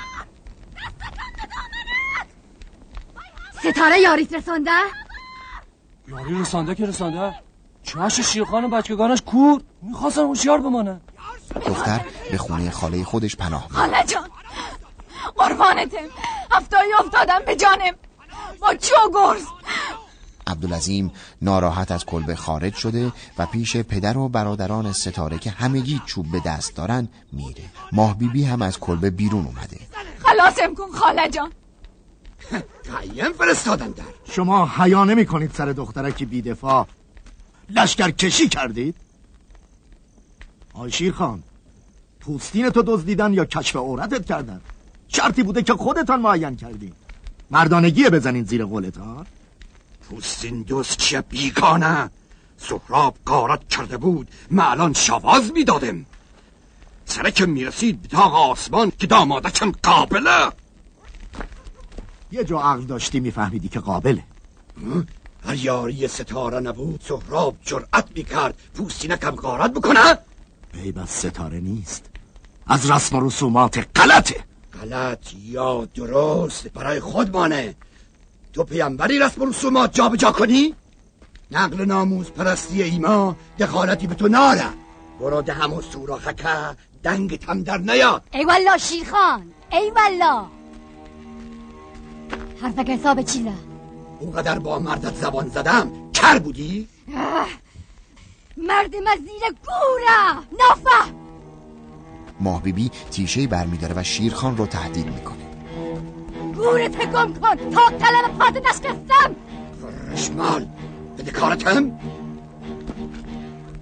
S25: ستاره یاریت رسانده؟
S20: یاری رسانده که رسانده؟ چش شیرخان بچگانش کور. می‌خواستن هوشیار بمانه.
S2: دختر به خونه خاله خودش پناه می‌بره
S6: خاله جان. قربانتم هفتایی افتادم به جانم. با چو گرز.
S2: عبدالعظیم ناراحت از کلبه خارج شده و پیش پدر و برادران ستاره که همگی چوب به دست دارن میره. ماه بیبی هم از کلبه بیرون اومده.
S6: خلاصم کن خاله جان.
S3: قیم فرستادن در. شما حیا نمی کنید سر دخترکی بیدفاع لشکر کشی کردید؟ آی شیر خان پوستین تو دزدیدن یا کشف عورتت کردن؟ شرطی بوده که خودتان معین کردین. مردانگیه بزنین زیر قولتان؟
S26: پوستین چیه بیگانه! سهراب قارت کرده بود. من الان شواز می‌دادم. سره که می‌رسید به تاق آسمان که دامادکم قابله.
S3: یه جا عقل داشتی میفهمیدی که قابله.
S26: هر یاری ستاره نبود سهراب جرأت می‌کرد پوستینکم قارت بکنه؟
S3: ای بس ستاره نیست. از رسم و رسومات غلطه.
S26: غلط یا درست برای خود مانه تو پیامبری رسم و رسومات جا به جا کنی؟ نقل ناموز پرستی ایما دخالتی به تو ناره برو ده همون سوراخکه دنگ تم در نیاد.
S25: ای والله شیرخان ای والله. حرفک حساب چیزه
S26: اونقدر با مردت زبان زدم کر بودی؟
S25: مردم از زیر گوره نافه.
S2: ماه بیبی تیشه برمیداره و شیرخان رو تهدید می‌کنه.
S25: گورت گم کن. تا قلم پات نشکستم
S26: رشمال بده کارتم.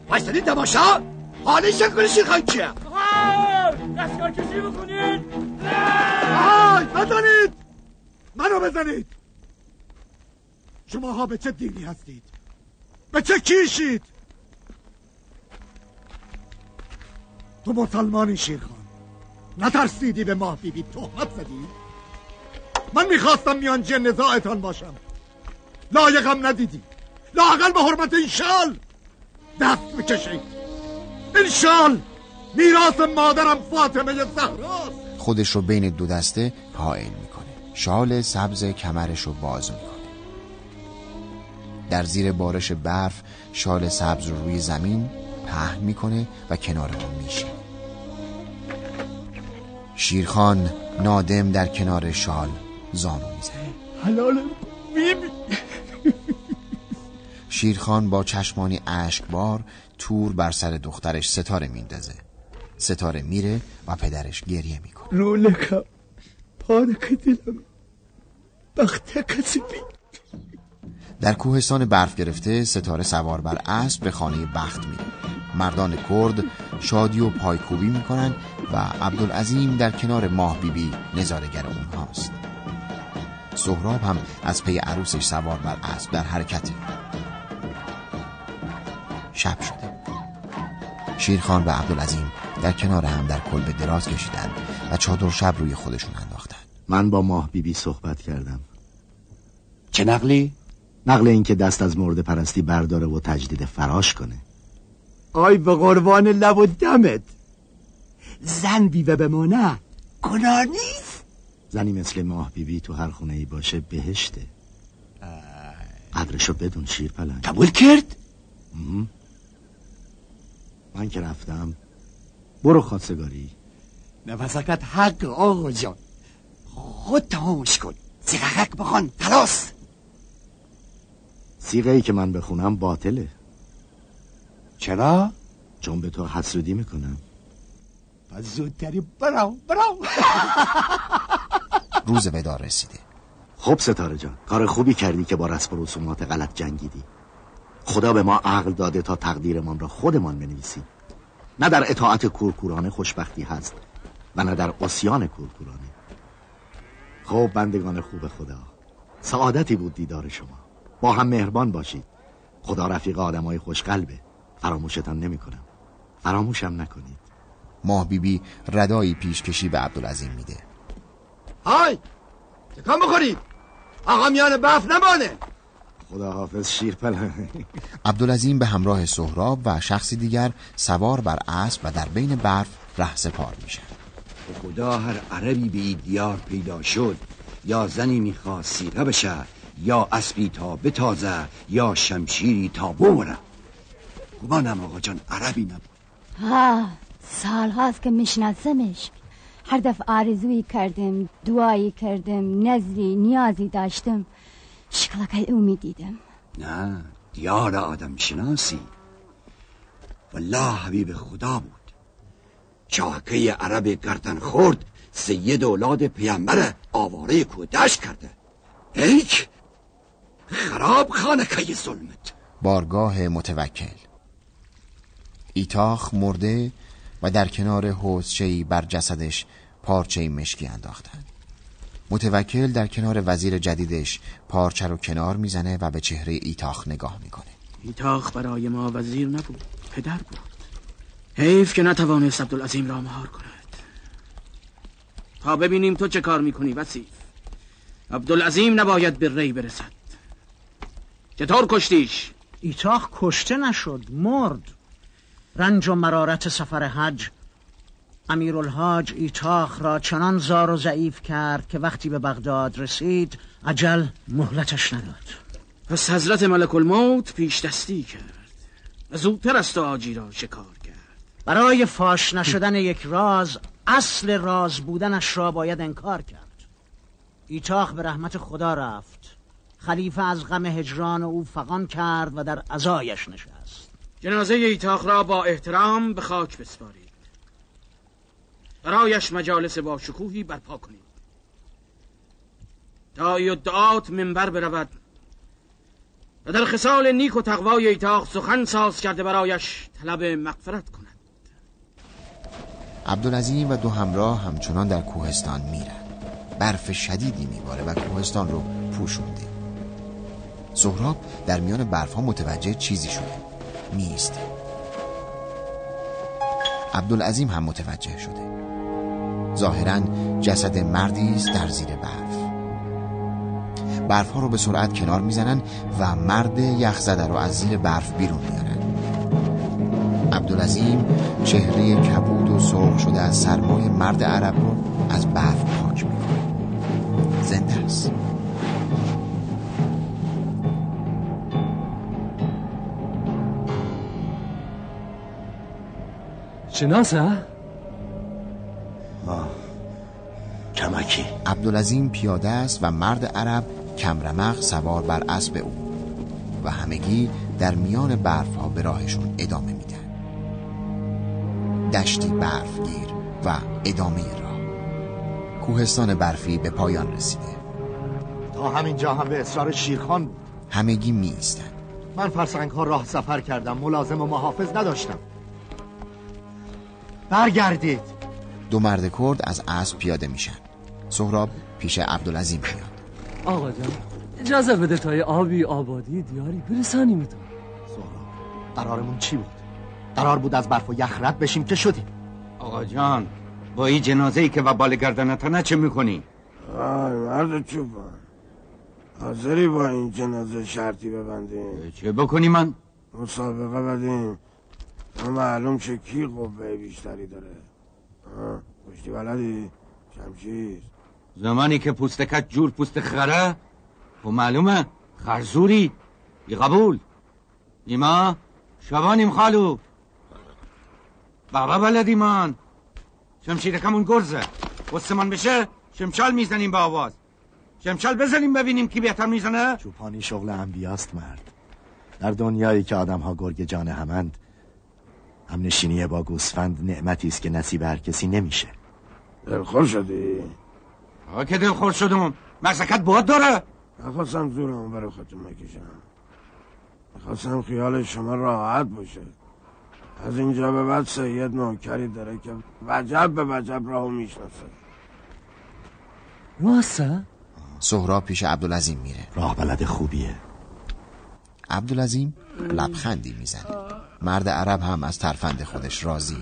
S26: وایستدی تماشا. حالی شکل شیرخان چیه؟
S21: دستگاه کشی بکنید.
S3: آی بزنید. منو بزنید. شماها به چه دینی هستید؟ به چه کیشید؟ تو مسلمانی شیرخان. نترسیدی به ماه بیبی تهمت زدی؟ من می‌خواستم میان نزاعتان باشم. لایقم ندیدی. لاقل به حرمت این شال دست بکشید این شال میراث مادرم فاطمه زهراست
S2: خودش رو بین دو دسته حائل می‌کنه. شال سبز کمرش رو باز می‌کنه. در زیر بارش برف شال سبز رو روی زمین پهن می‌کنه و کنار اون میشه. شیرخان نادم در کنار شال. زانو می‌زنه.
S27: حلال بیبی
S2: شیرخان با چشمانی اشکبار تور بر سر دخترش ستاره میندازه. ستاره میره و پدرش گریه می‌کنه.
S27: رولکم پارک دلم بخت کسی بی
S2: در کوهستان برف گرفته ستاره سوار بر اسب به خانه بخت میره. مردان کرد شادی و پایکوبی می‌کنن و عبدالعظیم در کنار ماه بیبی نظارگر اونهاست. سهراب هم از پی عروسش سوار بر اسب در حرکته شب شده شیرخان و عبدالعظیم در کنار هم در کلبه دراز کشیدن و چادر شب روی خودشون انداختن
S3: من با ماه بیبی صحبت کردم.
S26: چه نقلی؟
S3: نقل این که دست از مورد پرستی برداره و تجدید فراش کنه.
S28: آی به قربان لب و دمت. زن بیوه بمانه گناه نیست.
S3: زنی مثل ماه بیبی تو هر خونه ای باشه بهشته. قدرشو بدون شیر پلنگ.
S26: قبول کرد؟
S3: من که رفتم. برو خواستگاری
S28: نفسکت حق آقا جان. خود تمامش کن. سیغک بخوان. خلاص.
S3: سیغه ای که من بخونم باطله.
S28: چرا؟
S3: چون به تو حسودی می‌کنم.
S28: پس زودتری براو براو. [LAUGHS]
S2: روز ودار رسیده.
S3: خب ستاره جان کار خوبی کردی که با رسم و رسومات غلط جنگیدی. خدا به ما عقل داده تا تقدیرمان را خودمان بنویسیم نه در اطاعت کورکورانه خوشبختی هست و نه در اسیان کورکورانه. خب بندگان خوب خدا سعادتی بود دیدار شما. با هم مهربان باشید. خدا رفیق آدمای خوشقلبه. فراموشتان نمی کنم فراموشم نکنید.
S2: ماه بیبی ردایی پیشکشی به عبدالعظیم میده.
S28: های! تکان بخورید آقا میان بف نمانه.
S3: خدا حافظ شیر پلنگ
S2: عبدالعظیم به همراه سهراب و شخصی دیگر سوار بر اسب و در بین برف ره سپار میشن
S26: خدا هر عربی به این دیار پیدا شد یا زنی می‌خواست سیره بشه یا اسبی تا بتازه یا شمشیری تا بمره گمانم آقا جان عربی نبود.
S25: ها سال هاست که میشناسمش. هر دفعه آرزویی کردم دعایی کردم نظری نیازی داشتم. شکلک او می‌دیدم.
S26: نه دیار آدم شناسی. والله حبیب خدا بود. چاکه عرب گردن خورد سید اولاد پیامبر آواره کودش کرده. ایک خراب خانه ظلمت.
S2: بارگاه متوکل. ایتاخ مرده و در کنار حوزچهی بر جسدش پارچه مشکی انداختند. متوکل در کنار وزیر جدیدش پارچه رو کنار می‌زنه و به چهره ایتاخ نگاه می‌کنه.
S29: ایتاخ برای ما وزیر نبود پدر بود. حیف که نتوانست عبدالعظیم را مهار کند. تا ببینیم تو چه کار می‌کنی وسیف عبدالعظیم نباید به ری برسد. چطور کشتیش؟
S30: ایتاخ کشته نشد مرد. رنج و مرارت سفر حج امیرالحاج ایتاخ را چنان زار و ضعیف کرد که وقتی به بغداد رسید عجل مهلتش نداد.
S29: پس حضرت ملک الموت پیش دستی کرد. زودتر از آجی را شکار کرد.
S30: برای فاش نشدن یک راز اصل راز بودنش را باید انکار کرد. ایتاخ به رحمت خدا رفت. خلیفه از غم هجران او فقان کرد و در عزایش نشست.
S29: جنازه ایتاخ را با احترام به خاک بسپارید. برایش مجالس با شکوهی برپا کنید. تا ادعات منبر برود و در خصال نیک و تقوای ایتاخ سخن ساز کرده برایش طلب مغفرت کند.
S2: عبدالعظیم و دو همراه همچنان در کوهستان میرن برف شدیدی میباره و کوهستان رو پوشونده. سهراب در میان برف ها متوجه چیزی شده. نیست. عبدالعظیم هم متوجه شده. ظاهرا جسد مردی است در زیر برف. برف ها رو به سرعت کنار می‌زنن و مرد یخزده رو از زیر برف بیرون میارن. عبدالعظیم چهره کبود و سرخ شده از سرمای مرد عرب رو از برف پاک می‌کنه. زنده است.
S21: شناسه؟
S31: ما کمکی.
S2: عبدالعظیم پیاده است و مرد عرب کمرمق سوار بر اسب او و همگی در میان برف ها به راهشون ادامه میدن. دشتی برفگیر و ادامه راه. کوهستان برفی به پایان رسیده.
S3: تا همینجا هم به اصرار شیرخان بود.
S2: همگی می ایستن
S3: من فرسنگ ها راه سفر کردم. ملازم و محافظ نداشتم. برگردید.
S2: دو مرد کرد از اسب پیاده میشن. سهراب پیش عبدالعظیم میاد.
S21: آقا جان اجازه بده تا آبی آبادی دیاری برسانیم تو
S3: سهراب قرارمون چی بود؟ قرار بود از برف و یخ رد بشیم که شدیم.
S32: آقا جان با این جنازه ای که و بال گردنت چه می‌کنی؟
S12: آی مرد چوبان. حاضری با این جنازه شرطی ببندیم.
S32: چه بکنی من؟
S12: مسابقه بدیم. معلوم شه کی قوه بیشتری داره. پشتی بلدی؟ شمشیر.
S32: زمانی که پوستکت جور پوست خره خب معلومه خرزوری. ای قبول. نیما شبانیم خالو. بابا بلدی من. شمشیرکمون گرزه. من بشه شمشال می‌زنیم با آواز. شمشال بزنیم ببینیم کی بهتر می‌زنه.
S3: چوپانی شغل انبیاست مرد. در دنیایی که آدم ها گرگ جان همند هم نشینی با گوسفند نعمتی است که نصیب هر کسی نمیشه.
S12: دلخور شدی؟
S32: آقا که دلخور شدم. مسکت باد داره.
S12: نخواستم زورمو برای خودتون مکشم می‌خواستم خیال شما راحت باشه. از اینجا به بعد سید نوکری داره که وجب به وجب راهو می‌شناسه.
S21: راسته؟
S2: سهراب پیش عبدالعظیم میره.
S3: راه بلد خوبیه.
S2: عبدالعظیم لبخندی می‌زنه. مرد عرب هم از ترفند خودش راضی.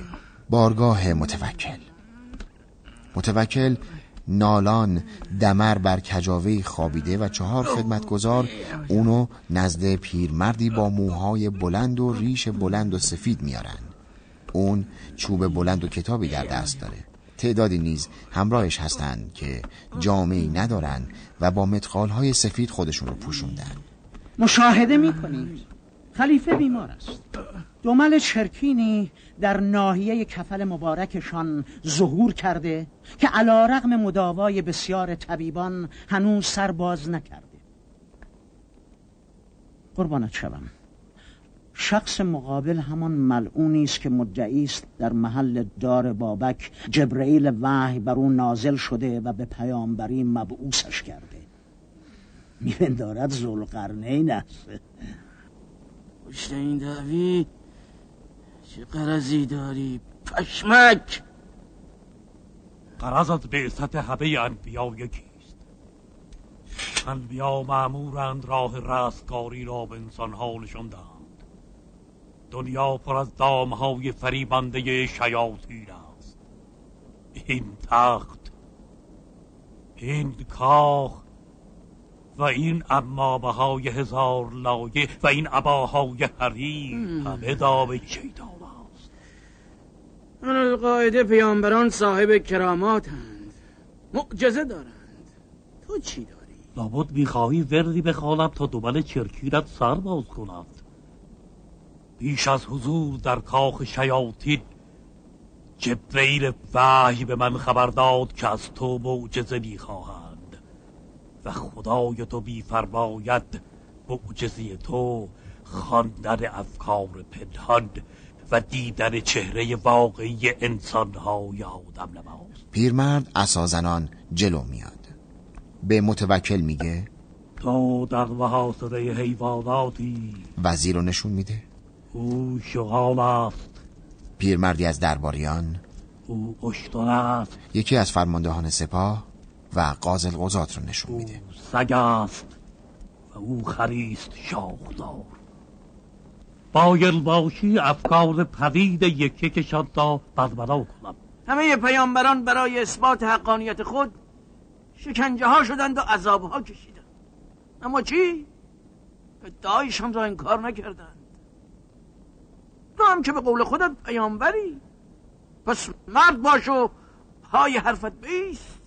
S2: بارگاه متوکل. متوکل نالان دمر بر کجاوه خوابیده و چهار خدمتگزار اونو نزد پیرمردی با موهای بلند و ریش بلند و سفید میارن. اون چوب بلند و کتابی در دست داره. تعدادی نیز همراهش هستند که جامعی ندارن و با متقالهای سفید خودشون رو پوشوندن.
S30: مشاهده می‌کنید؟ خلیفه بیمار است. دومل چرکینی در ناحیه کفل مبارکشان ظهور کرده که علا رغم مداوای بسیار طبیبان هنوز سر باز نکرده. قربانت شوم. شخص مقابل همان ملعونی است که مدعی است در محل دار بابک جبرئیل وحی بر او نازل شده و به پیامبری مبعوثش کرده. میپندارد ذوالقرنین است.
S29: پشت این دعوی چه قرضی داری پشمک!
S20: قرض از بعثت همه انبیا یکیست انبیا معمورند راه رستگاری را به انسانها نشان دهند دنیا پر از دامهای فریبنده شیاطین است. این تخت این کاخ و این امامه های هزار لایه و این عباهای حریر همه دام شیطان است
S7: القاعده پیامبران صاحب کراماتند. معجزه دارند. تو چی داری؟
S20: لابد می‌خواهی وردی بخوانم تا دوبل چرکیرت سر باز کند بیش از حضور در کاخ شیاطین. جبرئیل وحی به من خبر داد که از تو معجزه می‌خواهند و خدای تو بیفرماید معجزه تو خواندن افکار پنهان و دیدن چهره واقعی انسانهای آدم نماز.
S2: پیرمرد اسازنان جلو میاد. به متوکل میگه
S20: تو در محاصره حیواناتی
S2: وزیر رو نشون میده.
S20: او شغال است.
S2: پیرمردی از درباریان.
S20: او اشتر است.
S2: یکی از فرماندهان سپاه. و قاضل قضات رو نشون میده.
S20: سگ است و او خریست شاخدار باید باشی افکار پدید یکی کشان تا بزمنا کنم.
S7: همه پیامبران برای اثبات حقانیت خود شکنجه ها شدند و عذاب ها کشیدند. اما چی؟ ادعایشان را انکار نکردند. تو هم که به قول خودت پیامبری پس مرد باش و پای حرفت بیست.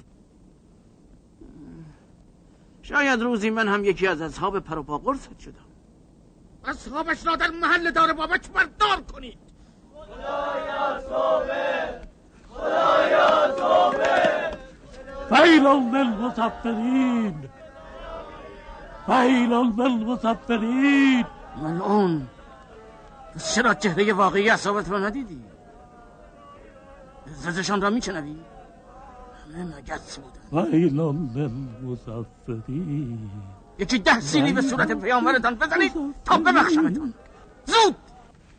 S7: شاید روزی من هم یکی از اصحاب پروپا قرصت شدم.
S9: اصحابش را در محل دار بابک بردار کنید.
S20: خدایا توبه خدایا توبه ویلان للمصفرین ویلان للمصفرین
S7: ملعون چرا چهره واقعی اصابت را ندیدی؟ زدشان را میشنوی؟ همه مگس بودن
S20: ویلان للمصفرین
S7: یکی ده سیلی به صورت پیامبرتان بزنید تا ببخشمتان زود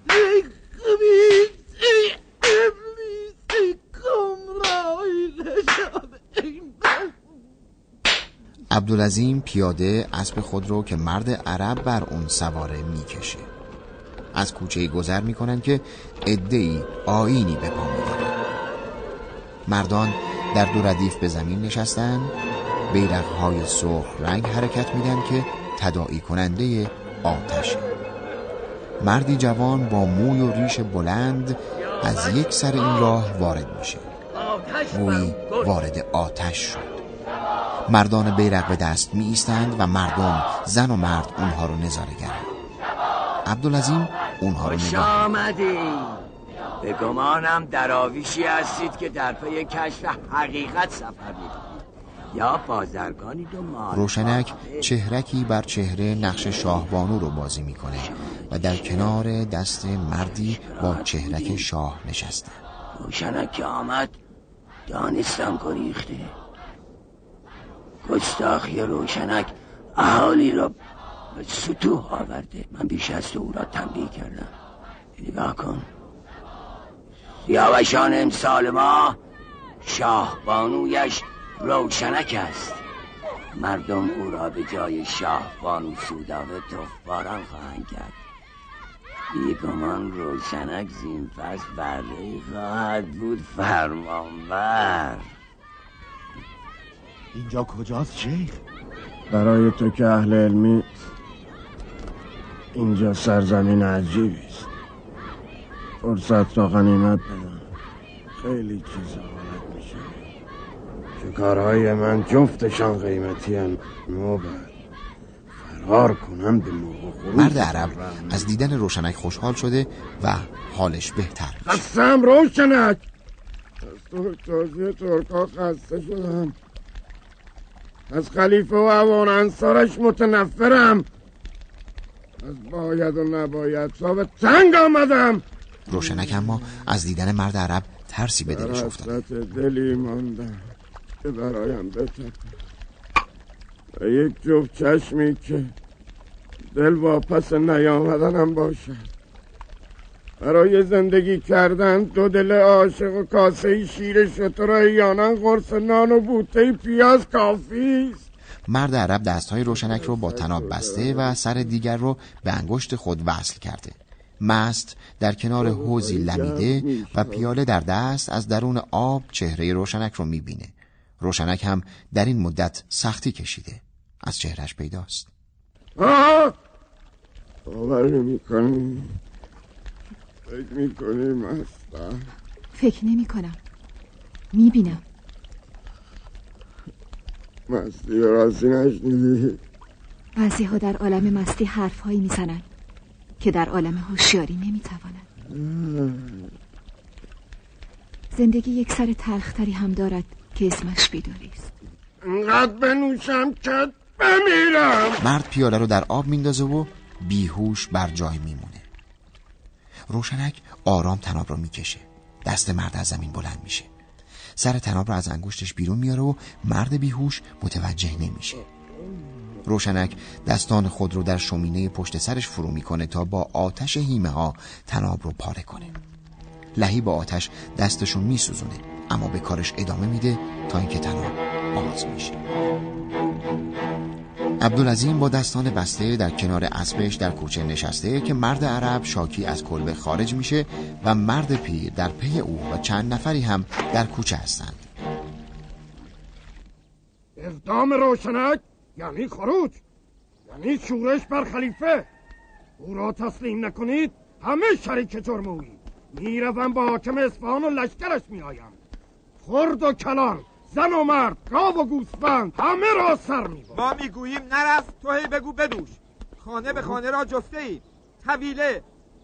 S9: ای ابلیس ای گمراهی نشان
S2: عبدالعظیم پیاده اسب خود رو که مرد عرب بر اون سواره می‌کشه از کوچه گذر می‌کنن که ادهی آینی به پا میدارن مردان در دو ردیف به زمین نشستن بیرق های سرخ رنگ حرکت میدن که تداعی کننده آتشه مردی جوان با موی و ریش بلند از یک سر این راه وارد میشه. گویی وارد آتش شد. مردان بیرق به دست می ایستند و مردم زن و مرد اونها رو نظاره گرند عبدالعظیم اونها رو نگاه
S33: به گمانم دراویشی هستید که در پی کشف حقیقت سفر می‌کنید. یا بازرگانید و مال
S2: روشنک چهرکی بر چهره نقش شاهبانو رو بازی می‌کنه و در کنار دست مردی با چهرک شاه نشسته.
S33: روشنک که آمد. دانستم گریخته. گستاخی روشنک اهالی را به سطوح آورده. من بیش از تو او را تنبیه کردم. نگاه کن. سیاوشان امسال ما شاه بانویش روشنک است. مردم او را به جای شاه بانو سودابه تفباران خواهند کرد. بیگمان روشنک زین پس بره خواهد بود فرمانبر.
S3: اینجا کجاست شیخ؟
S12: برای تو که اهل علمی اینجا سرزمین عجیبی است. فرصت را غنیمت بدن خیلی چیزا حالت میشه. شکارهای من جفتشان قیمتی هم. بعد فرار کنم به موقع
S2: مرد عرب از دیدن روشنک خوشحال شده و حالش بهتر
S12: خستم روشنک! از ترکتازی ترکا خسته شدم. از خلیفه و اوان انصارش متنفرم. از باید و نباید صاحب تنگ آمدم.
S2: روشنک اما از دیدن مرد عرب ترسی به دلش افتاد.
S12: دلی ماندم که برایم و یک جفت چشمی که دل واپس نیامدنم باشد. برای زندگی کردن دو دل عاشق و کاسه شیر شتر یانن قرص نان و بوته پیاز کافی است.
S2: مرد عرب دستهای روشنک رو با تناب بسته و سر دیگر رو به انگشت خود وصل کرده. مست در کنار حوزی لمیده و پیاله در دست از درون آب چهره روشنک رو می‌بینه. روشنک هم در این مدت سختی کشیده. از چهرش پیداست.
S12: باور نمی کنی فکر می کنی مستم.
S11: فکر نمی کنم می بینم
S12: مستی و راستی نشنیدی.
S11: بعضی ها در عالم مستی حرف هایی می‌زنن. که در عالم هوشیاری نمی‌توانند زندگی یک سر تلختری هم دارد که اسمش بیداری است.
S12: انقدر بنوشم که بمیرم.
S2: مرد پیاله رو در آب میندازه و بیهوش بر جای میمونه. روشنک آرام تناب رو می‌کشه. دست مرد از زمین بلند میشه. سر تناب رو از انگشتش بیرون میاره و مرد بیهوش متوجه نمیشه. روشنک دستان خود رو در شومینه پشت سرش فرو می‌کنه تا با آتش هیمه ها تناب رو پاره کنه. لحی با آتش دستشون میسوزونه اما به کارش ادامه میده تا اینکه تناب باز میشه. عبدالعظیم با دستان بسته در کنار اسبش در کوچه نشسته که مرد عرب شاکی از کلبه خارج میشه و مرد پیر در پی او و چند نفری هم در کوچه هستند.
S12: اقدام روشنک؟ یعنی خروج. یعنی شورش بر خلیفه. او را تسلیم نکنید همه شریک جرم اویی می‌روم با حاکم اصفهان و لشکرش میآیم. خرد و کلان زن و مرد گاو و گوسفند همه را سر می
S34: ما می‌گوییم نرفت تو هی بگو بدوش خانه به خانه را جسته اید طویله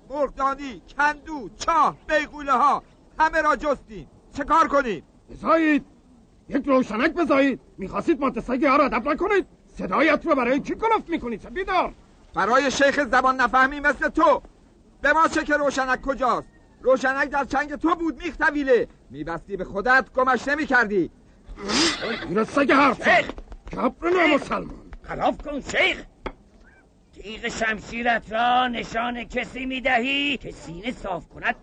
S34: مرغدانی کندو چاه بیغوله ها همه را جستیم. چه کار کنیم؟
S12: بزایید. یک روشنک بزایید. می‌خواستید مانتسگی ها را ادب نکنید؟ صدایت رو برای کی کلفت می‌کنید بیدار
S34: برای شیخ زبان نفهمی مثل تو. به ما چه که روشنک کجاست؟ روشنک در چنگ تو بود میخ طویله. میبستی به خودت گمش نمی کردی
S12: این سگ حرف کبر نامسلمان
S35: خلاف کن شیخ! تیغ شمشیرت را نشان کسی می‌دهی که سینه صاف کند.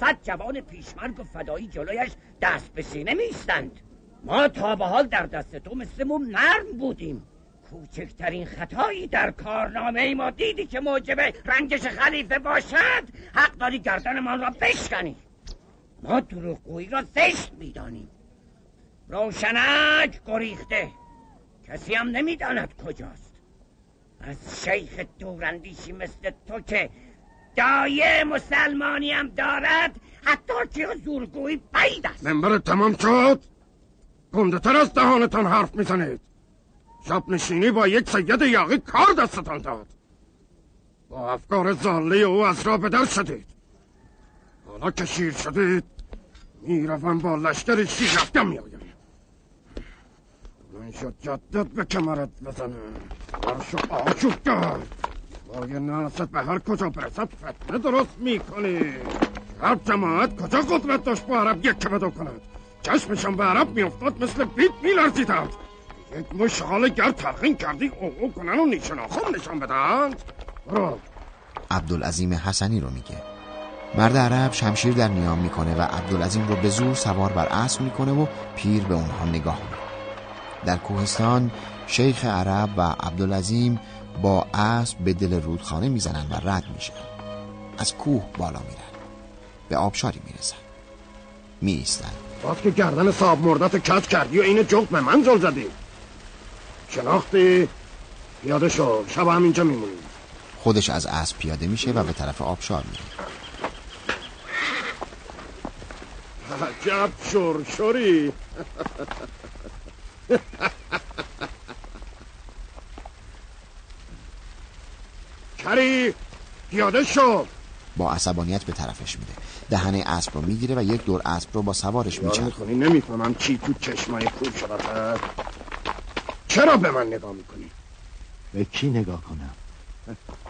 S35: صد جوان پیشمرگ و فدایی جلویش دست به سینه میستند ما تا به حال در دست تو مثل موم نرم بودیم. کوچکترین خطایی در کارنامه ما دیدی که موجب رنجش خلیفه باشد؟ حق داری گردنمان را بشکنی. ما دروغگویی را زشت می‌دانیم. روشنک گریخته. کسی هم نمی‌داند کجاست. از شیخ دوراندیشی مثل تو که دایه مسلمانی هم دارد حتی که زورگویی بعید است.
S12: منبر تمام شد. گنده تر از دهانتان حرف می‌زنید. شب نشینی با یک سید یاقی کار دستتان داد با افکار زاله او از را بدر شدید حالا که شیر شدید می‌روم با لشکر شیر رفتم میآیم من شد جدت به کمرت بزنه برشو آشوب کرد با ناست به هر کجا برسد فتنه درست می‌کنی هر جماعت کجا قدرت داشت با عرب یک بدو کند چشمشان به عرب میافتاد مثل بیت میلرزیدند یک مشغال گر تلقین کردی او او کنن و نیشن آخون نشان بدند برو.
S2: عبدالعظیم حسنی رو میگه. مرد عرب شمشیر در نیام می‌کنه و عبدالعظیم رو به زور سوار بر اسب می‌کنه و پیر به اونها نگاه می‌کنه. در کوهستان شیخ عرب و عبدالعظیم با اسب به دل رودخانه می‌زنن و رد میشن. از کوه بالا میرن. به آبشاری می‌رسن. میایستن.
S12: باز که گردن صاحب مردت کج کردی و این جغد به من زل زدی. شناختی پیاده شو. شب همینجا میمونی
S2: خودش از اسب پیاده میشه و به طرف آبشار میره.
S12: عجب شرشری کری پیاده شو.
S2: با عصبانیت به طرفش میده دهن اسب رو می‌گیره و یک دور اسب رو با سوارش میچرخه.
S12: نمی‌فهمم چی تو چشمای شده چرا به من نگاه می‌کنی؟
S3: به کی نگاه کنم؟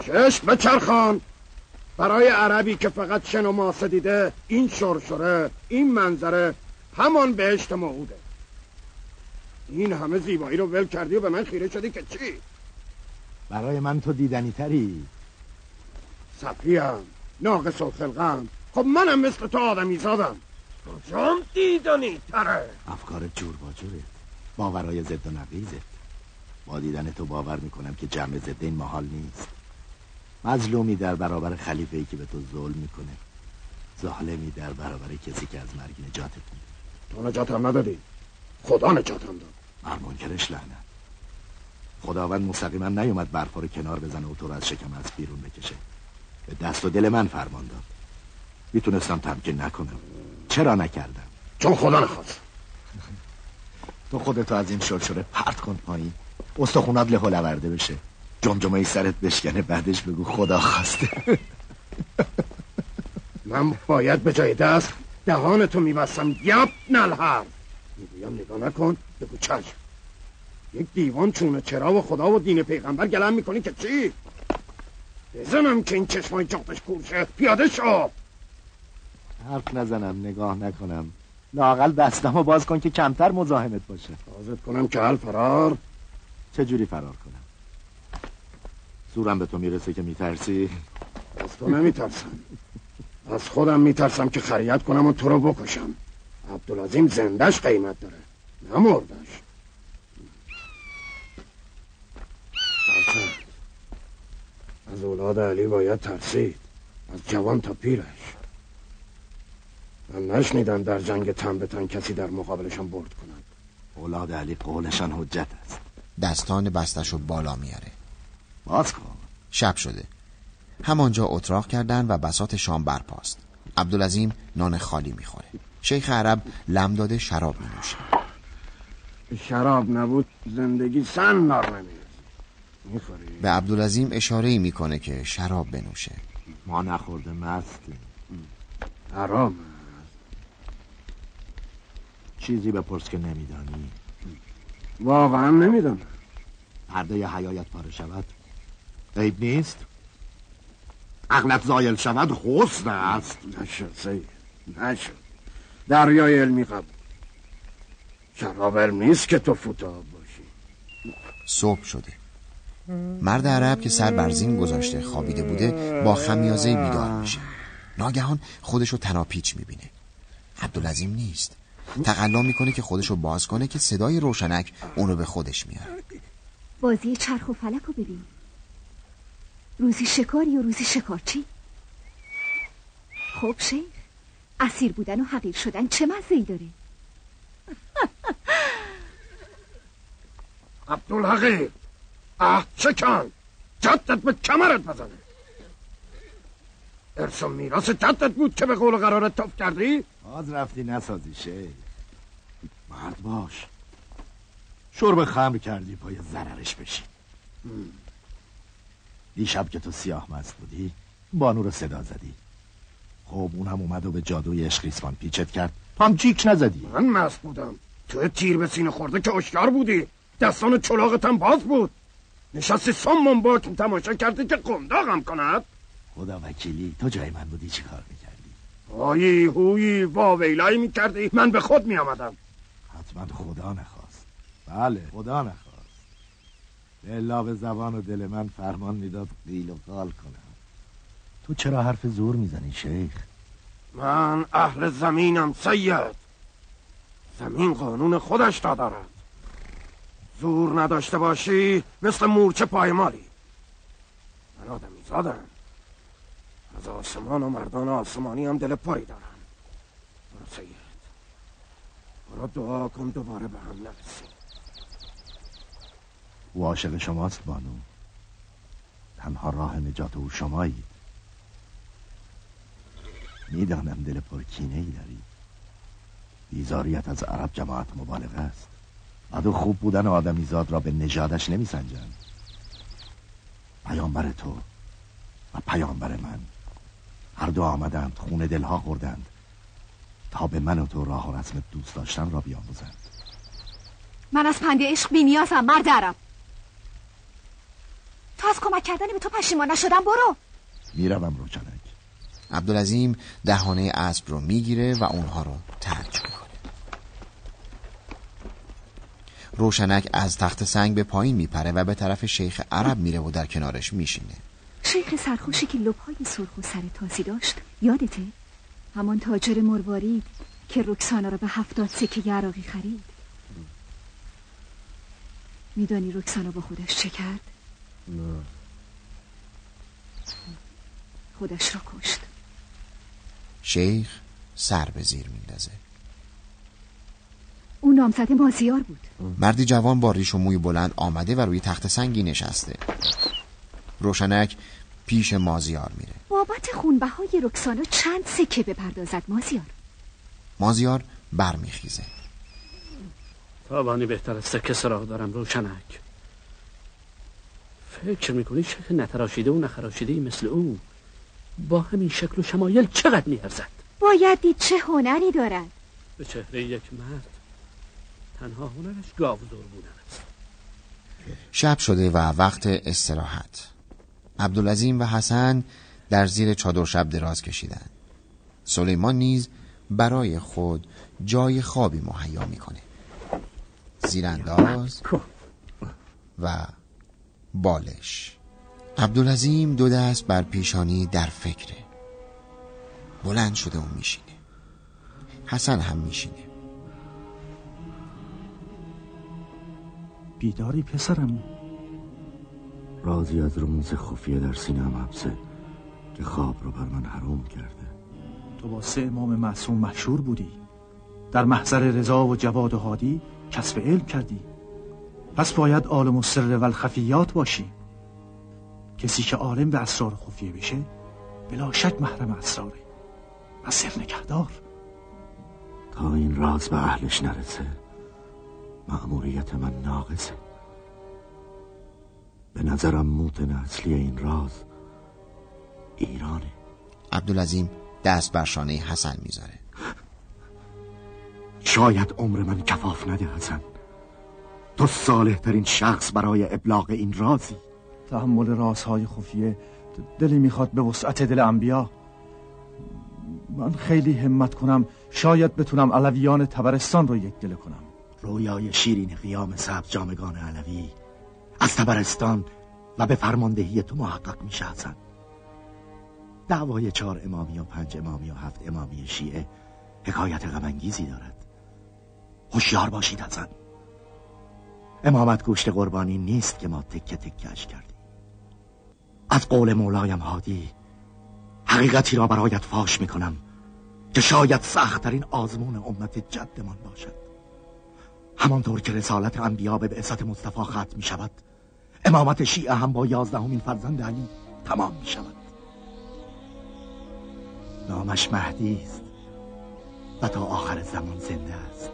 S12: چشم به چرخان برای عربی که فقط شن و ماسه دیده این شرشره این منظره همان بهشت موعوده این همه زیبایی رو ول کردی و به من خیره شدی که چی؟
S3: برای من تو دیدنی تری.
S12: صفیم ناقص و خلقم خب منم مثل تو آدمی زادم کجام دیدنی تره؟
S3: افکار جور با جوره. باورای ضد و نقیزه. با دیدن تو باور می‌کنم که جمع ضد این محال نیست. مظلومی در برابر خلیفه ای که به تو ظلم می‌کنه. ظالمی در برابر کسی که از مرگ نجاتت میده.
S12: تو نجاتم ندادی. خدا نجاتم داد.
S3: بر منکرش لعنت. خداوند مستقیما نیومد برفا رو کنار بزنه و تو رو از شکم از بیرون بکشه. به دست و دل من فرمان داد. می‌تونستم تمکین نکنم. چرا نکردم؟
S12: چون خدا نخواست. [LAUGHS]
S3: تو خودتو از این شرشره پرت کن پایین. استخونات لورده بشه. جمجمه سرت بشکنه بعدش بگو خدا خواسته.
S12: من باید به جای دست دهانتو میبستم یب نلهر. می‌گویم نگاه نکن بگو چشم. یک دیوان چونه چرا و خدا و دین پیغمبر گلم می‌کنی که چی؟ بزنم که این چشمای جاتش کورشه پیاده شو.
S3: حرف نزنم نگاه نکنم. لاقل دستم و باز کن که کمتر مزاحمت باشه.
S12: بازت کنم که حل فرار.
S3: چجوری فرار کنم؟ زورم به تو می‌رسه که میترسی؟
S12: از تو نمیترسم. از خودم میترسم که خریت کنم و تو رو بکشم. عبدالعظیم زندش قیمت داره نه مردش از اولاد علی باید ترسید. از جوان تا پیرش. من نشنیدم در جنگ تن به تن کسی در مقابلشان برد کند.
S3: اولاد علی قولشان حجت است.
S2: دستان بستشو بالا میاره.
S3: باز کن.
S2: شب شده. همانجا اتراق کردن و بسات شام برپاست. عبدالعظیم نان خالی می‌خوره. شیخ عرب لم داده شراب می نوشه
S12: شراب نبود زندگی سن نار نمی‌رسی
S2: به عبدالعظیم اشاره ای می‌کنه که شراب بنوشه.
S3: ما نخورده مستیم.
S12: حرام.
S3: چیزی بپرس که نمیدانی.
S12: واقعا نمی‌دونم.
S3: پرده حیایت پاره شود. عیب نیست؟ عقلت زایل شود حسن است.
S12: نشد سید نشد. دریای علمی قبول. شراب علم نیست که تو فوتاب باشی.
S2: صبح شده. مرد عرب که سر بر زین گذاشته خوابیده بوده با خمیازه بیدار میشه. ناگهان خودشو تناپیچ می‌بینه. عبدالعظیم نیست. تقلا می‌کنه که خودشو باز کنه که صدای روشنک اونو به خودش میاره.
S11: بازی چرخ و فلک رو ببین. روزی شکاری و روزی شکارچی. خب شیخ اسیر بودن و حقیر شدن چه مزهی داره؟ [LAUGHS]
S12: عبدالحقیق اه چکن جدت به کمرت بزنه. ارث و میراث جدت بود که به قول قرارت توف کردی؟
S3: باز رفتی نسازی شیخ. مرد باش. شرب خمر کردی پای ضررش بشی. دیشب که تو سیاه مست بودی بانو رو صدا زدی. خب اونم اومد و به جادوی عشق ریسمان پیچت کرد. تو هم جیک نزدی.
S12: من مست بودم. تو تیر به سینه خورده که اشکار بودی. دستان چلاغت هم باز بود. نشستی سمم با که تماشا کردی که قنداقم کند.
S3: خدا وکیلی تو جای من بودی چی کار می‌کردی؟
S12: هایی هویی واویلایی می‌کردی. من به خود میامدم
S3: حتما خدا نخواست. بله خدا نخواست. الا به زبان و دل من فرمان می‌داد قیل و قال کنم. تو چرا حرف زور می‌زنی شیخ؟
S12: من اهل زمینم سید. زمین قانون خودش را دارد. زور نداشته باشی مثل مورچه پایمالی من آدمی زادم. از آسمان و مردان آسمانی هم دل پاری دارم. سید. برو دعا کن دوباره به هم نرسیم.
S3: او عاشق شماست بانو. تنها راه نجات او شمایید می‌دانم دل پرکینه ای داری. بیزاریت از عرب جماعت مبالغه است. بد و خوب بودن آدمیزاد را به نژادش نمیسنجند. پیامبر تو و پیامبر من. هر دو آمدند خون دلها خوردند. تا به من و تو راه و رسم دوست داشتن را بیاموزند.
S11: من از پنده عشق بی نیازم مرد عرب تو از کمک کردن به تو پشیمان نشدم برو.
S3: می‌روم روشنک.
S2: عبدالعظیم دهانه اسب رو می‌گیره و اونها رو ترک می‌کنه. روشنک از تخت سنگ به پایین میپره و به طرف شیخ عرب میره و در کنارش میشینه.
S11: شیخ سرخوشی که لبهای سرخ و سر تاسی داشت یادته؟ همان تاجر مروارید که رکسانا را به هفتاد سکه عراقی خرید. میدانی رکسانا با خودش چه کرد؟
S12: نه.
S11: خودش را کشت.
S2: شیخ سر به زیر میندازه.
S11: او نامزد مازیار بود.
S2: مردی جوان با ریش و موی بلند آمده و روی تخت سنگی نشسته. روشنک پیش مازیار میره.
S11: بابت خونبهای رکسانا چند سکه بپردازد مازیار؟
S2: مازیار برمیخیزه.
S7: تابانی بهتر از سکه سراغ دارم روشنک. فکر می‌کنی شکل نتراشیده و نخراشیده مثل او؟ با همین شکل و شمایل چقدر میارزد؟
S11: باید دید چه هنری دارد.
S7: به چهره یک مرد تنها هنرش گاوزور بودن است.
S2: شب شده و وقت استراحت. عبدالعظیم و حسن در زیر چادر شب دراز کشیدن سلیمان نیز برای خود جای خوابی مهیا می‌کنه. زیرانداز و بالش. عبدالعظیم دو دست بر پیشانی در فکره. بلند شده و میشینه. حسن هم میشینه.
S36: بیداری پسرم.
S3: رازی از رموز خفیه در سینم حبسه که خواب رو بر من حروم کرده.
S36: تو با سه امام معصوم مشهور بودی. در محضر رضا و جواد و هادی کسب علم کردی. پس باید عالم و سر و الخفیات باشی. کسی که عالم به اسرار خفیه بشه بلا شک محرم اسراره. و سر نگهدار.
S3: تا این راز به اهلش نرسه مأموریت من ناقصه. به نظرم موتن اصلی این راز ایرانه.
S2: عبدالعظیم دست بر شانه حسن می‌ذاره.
S3: شاید عمر من کفاف نده حسن. تو صالح ترین شخص برای ابلاغ این رازی.
S36: تحمل رازهای خفیه دلی می‌خواد به وسعت دل انبیا. من خیلی همت کنم شاید بتونم علویان تبرستان رو یک دل کنم.
S3: رویای شیرین قیام سبز جامگان علوی از تبرستان و به فرماندهی تو محقق میشه حسن دعوای چهار امامی و پنج امامی و هفت امامی شیعه حکایت غمانگیزی دارد. هوشیار باشید حسن امامت گوشت قربانی نیست که ما تکه تکهش کردیم. از قول مولایم هادی حقیقتی را برایت فاش می‌کنم که شاید سختترین آزمون امت جدمان باشد. همانطور که رسالت انبیا به بعثت مصطفی ختم می شود امامت شیعه هم با یازدهمین فرزند علی تمام می شود نامش مهدی است و تا آخر زمان زنده است.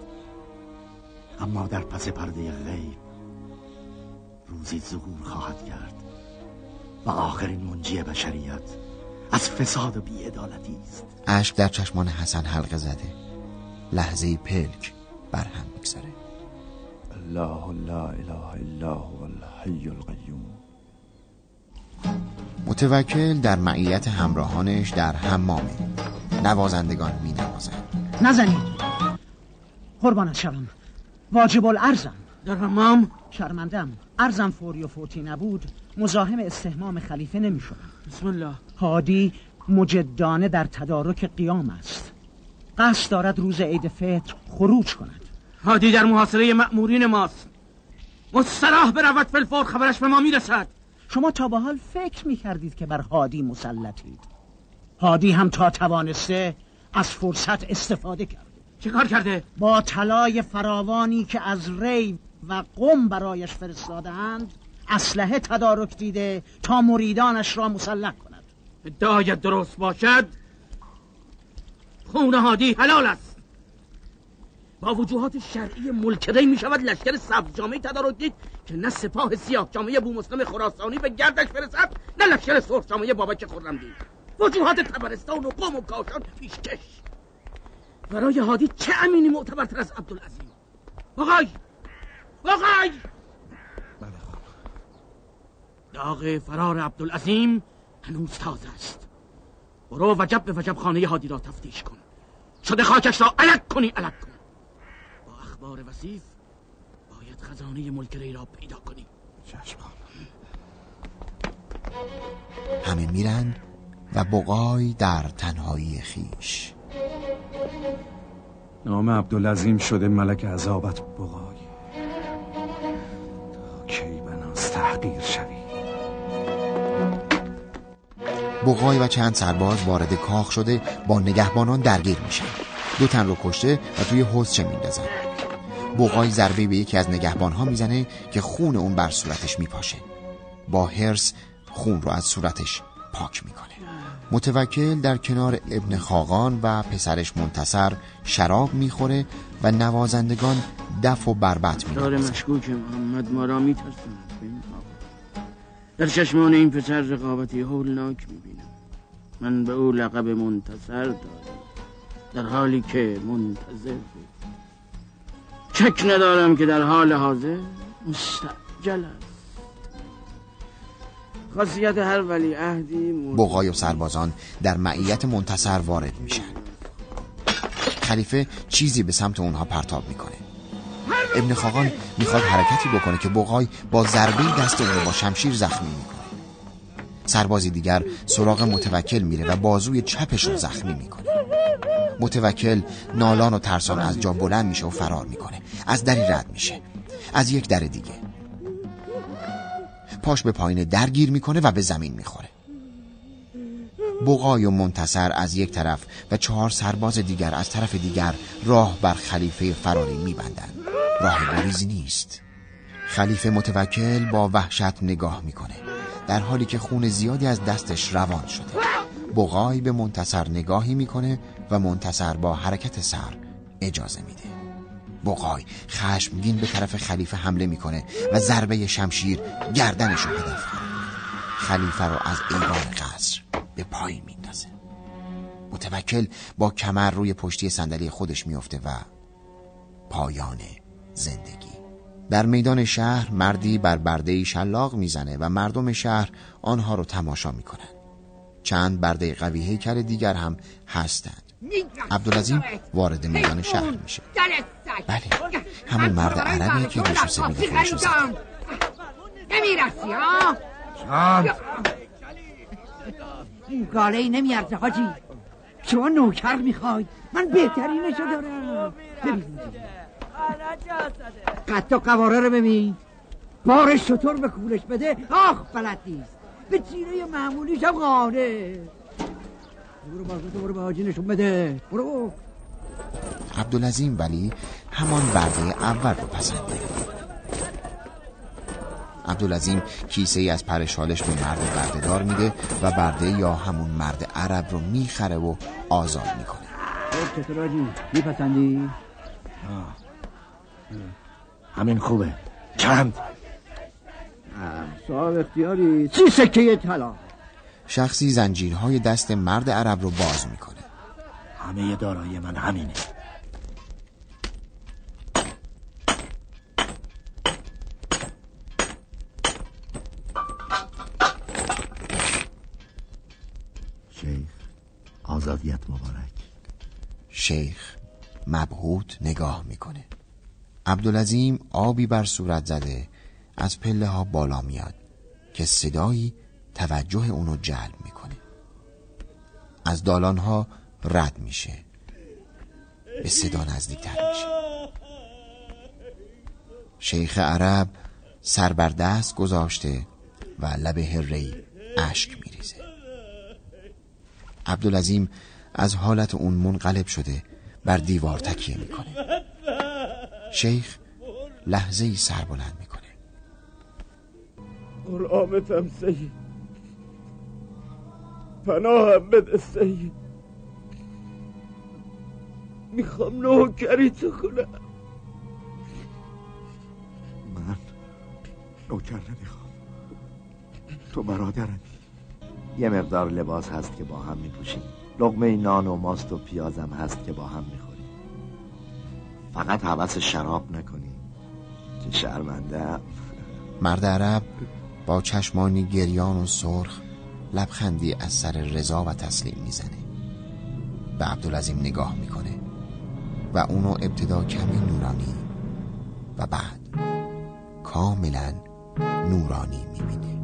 S3: اما در پس پرده غیب روزی ظهور خواهد کرد و آخرین منجی بشریت از فساد و بیعدالتی است.
S2: اشک در چشمان حسن حلقه زده. لحظه پلک بر هم می‌گذاره.
S36: الله لا اله الا هو. الحی القیوم
S2: متوکل در معیت همراهانش در حمامه نوازندگان می نوازند.
S30: نزنید قربانت شوم. واجب الارزم.
S7: در حمام؟
S30: شرمندم. ارزم فوری و فوتی نبود. مزاحم استهمام خلیفه نمی شدم
S7: بسم الله.
S30: هادی مجدانه در تدارک قیام است. قصد دارد روز عید فطر خروج کند.
S7: هادی در محاصره مأمورین ماست. مستراح برود فلفور خبرش به ما می‌رسد.
S30: شما تا به حال فکر می کردید که بر هادی مسلطید. هادی هم تا توانسته از فرصت استفاده کرده
S7: چه کار کرده؟
S30: با طلای فراوانی که از ری و قم برایش فرستادند اسلحه تدارک دیده تا مریدانش را مسلح کند.
S7: ادعایت درست باشد خون هادی حلال است. با وجوهات شرعی ملک ری می شود لشکر سبز جامعه تدارک دید که نه سپاه سیاه جامعه بو مسلم خراسانی به گردش فرستد نه لشکر سرخ جامعه بابک دید وجوهات تبرستان و قوم و کاشان پیشکش. برای هادی چه امینی معتبرتر از عبدالعظیم؟ آقای! آقای! داغ فرار عبدالعظیم هنوز تازه است. برو وجب به وجب خانه هادی را تفتیش کن. شده خاکش را علک کنی علک کن. اخبار وسیف باید خزانه ملک ری را پیدا کنی.
S36: چشم
S2: همه میرن و بقای در تنهایی خیش.
S36: نام عبدالعظیم شده ملک عذابت بقای. تا کی بناس تحقیر شوی؟
S2: بقای و چند سرباز وارد کاخ شده با نگهبانان درگیر میشن. دو تن رو کشته و توی حوزچه میندازن؟ بقای ضربه به یکی از نگهبانها می‌زنه که خون اون بر صورتش میپاشه. با هرس خون رو از صورتش پاک می‌کنه. متوکل در کنار ابن خاقان و پسرش منتصر شراب می‌خوره و نوازندگان دف و بربت
S7: داره
S2: میدازن
S7: مشکوک محمد ما را در چشمان این پسر رقابتی هولناک می‌بینم. من به او لقب منتصر دادم در حالی که منتظر بود. شک ندارم که در حال حاضر. مستعجل است. خاصیت هر ولی عهدی
S2: بقای و سربازان در معیت منتصر وارد میشن. خلیفه چیزی به سمت اونها پرتاب می‌کنه. ابن خاقان می‌خواد حرکتی بکنه که بقای با ضربه دست اون با شمشیر زخمی می‌کنه. سربازی دیگر سراغ متوکل میره و بازوی چپش رو زخمی می‌کنه. متوکل نالان و ترسان از جا بلند میشه و فرار می‌کنه. از دری رد میشه. از یک در دیگه. پاش به پایین درگیر می‌کنه و به زمین می‌خوره. بقای و منتصر از یک طرف و چهار سرباز دیگر از طرف دیگر راه بر خلیفه فراری میبندن راه گریزی نیست. خلیفه متوکل با وحشت نگاه می‌کنه. در حالی که خون زیادی از دستش روان شده. بقای به منتصر نگاهی می‌کنه و منتصر با حرکت سر اجازه میده. بقای خشمگین به طرف خلیفه حمله می‌کنه و ضربه شمشیر گردنش رو هدف میده. خلیفه رو از ایوان قصر به پای میندازه. متوکل با کمر روی پشتی صندلی خودش میفته و پایان زندگی. در میدان شهر مردی بر برده شلاق می‌زنه و مردم شهر آنها رو تماشا می‌کنن. چند برده قوی هیکل دیگر هم هستند. عبدالعظیم وارد میدان شهر میشه. بله همون مرد عربی که ریش و سفید خودش رو زده
S37: نمی‌رسی ها
S26: چند
S37: این گاله ای نمیارزه حاجی. شما نوکر می‌خوای. من بهترینشو دارم. ببین. قد و قواره رو ببین. بار شطور به کولش بده. آخ بلد نیست. به چیره معمولیش هم قانه برو بازو برو به حاجی نشون بده. برو.
S2: عبدالعظیم ولی همان برده اول رو پسندید عبدالعظیم کیسه ای از پر شالش به مرد برده دار میده و برده یا همون مرد عرب رو می‌خره و آزاد می‌کنه.
S37: خب چطور میپسندی؟
S3: همین خوبه. چند؟
S37: صاحب اختیاری. سی سکه طلا؟
S2: شخصی زنجیرهای دست مرد عرب رو باز می‌کنه.
S3: همه دارایی من همینه. شیخ آزادیت مبارک.
S2: شیخ مبهوت نگاه می‌کنه. عبدالعظیم آبی بر صورت زده از پله ها بالا میاد که صدایی توجه اونو جلب می‌کنه. از دالان ها رد میشه. به صدا نزدیکتر میشه. شیخ عرب سر بر دست گذاشته و لب هرهی اشک میریزه. عبدالعظیم از حالت اون منقلب شده بر دیوار تکیه می‌کنه. شیخ لحظه ای سر بلند می‌کنه.
S12: غلامتم سید پناهم بده سید می‌خوام نوکری تو کنم.
S3: من نوکر نمی‌خوام. تو برادرمی یه مقدار لباس هست که با هم میپوشیم. لقمه نان و ماست و پیازم هست که با هم می‌خوریم. فقط حوث شراب نکنی که شرمنده
S2: مرد عرب با چشمانی گریان و سرخ لبخندی از سر رضا و تسلیم می‌زنه. به عبدالعظیم نگاه می‌کنه و اونو ابتدا کمی نورانی و بعد کاملا نورانی می‌بینه.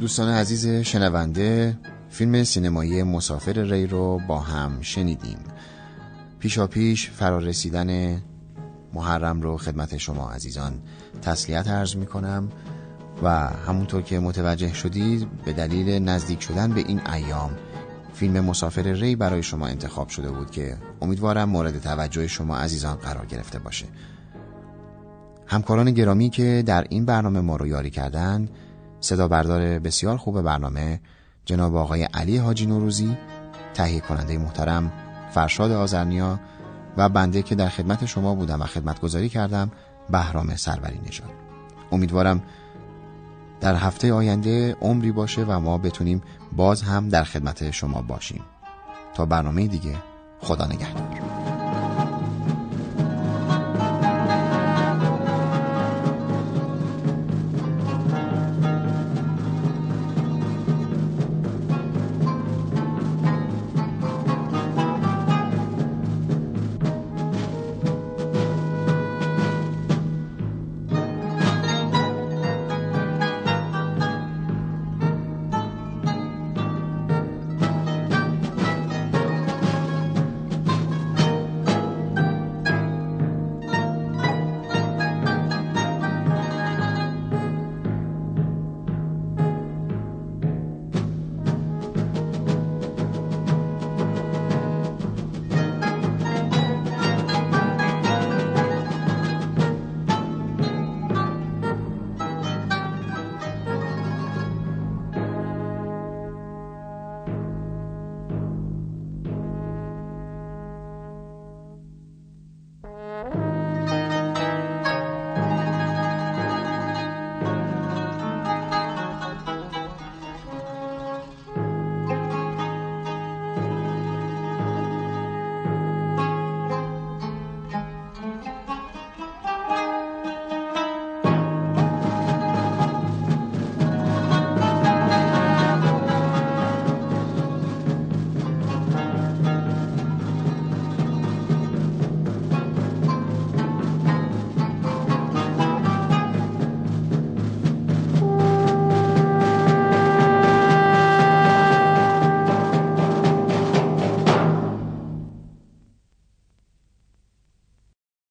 S2: دوستان عزیز شنونده فیلم سینمایی مسافر ری رو با هم شنیدیم. پیشا پیش فرار رسیدن محرم رو خدمت شما عزیزان تسلیت عرض می کنم و همونطور که متوجه شدید به دلیل نزدیک شدن به این ایام فیلم مسافر ری برای شما انتخاب شده بود که امیدوارم مورد توجه شما عزیزان قرار گرفته باشه. همکاران گرامی که در این برنامه ما رو یاری کردن صدا بردار بسیار خوب برنامه جناب آقای علی حاجی نوروزی تهیه کننده محترم فرشاد آزرنیا و بنده که در خدمت شما بودم و خدمتگذاری کردم بهرام سروری نژاد. امیدوارم در هفته آینده عمری باشه و ما بتونیم باز هم در خدمت شما باشیم. تا برنامه دیگه خدا نگهدار.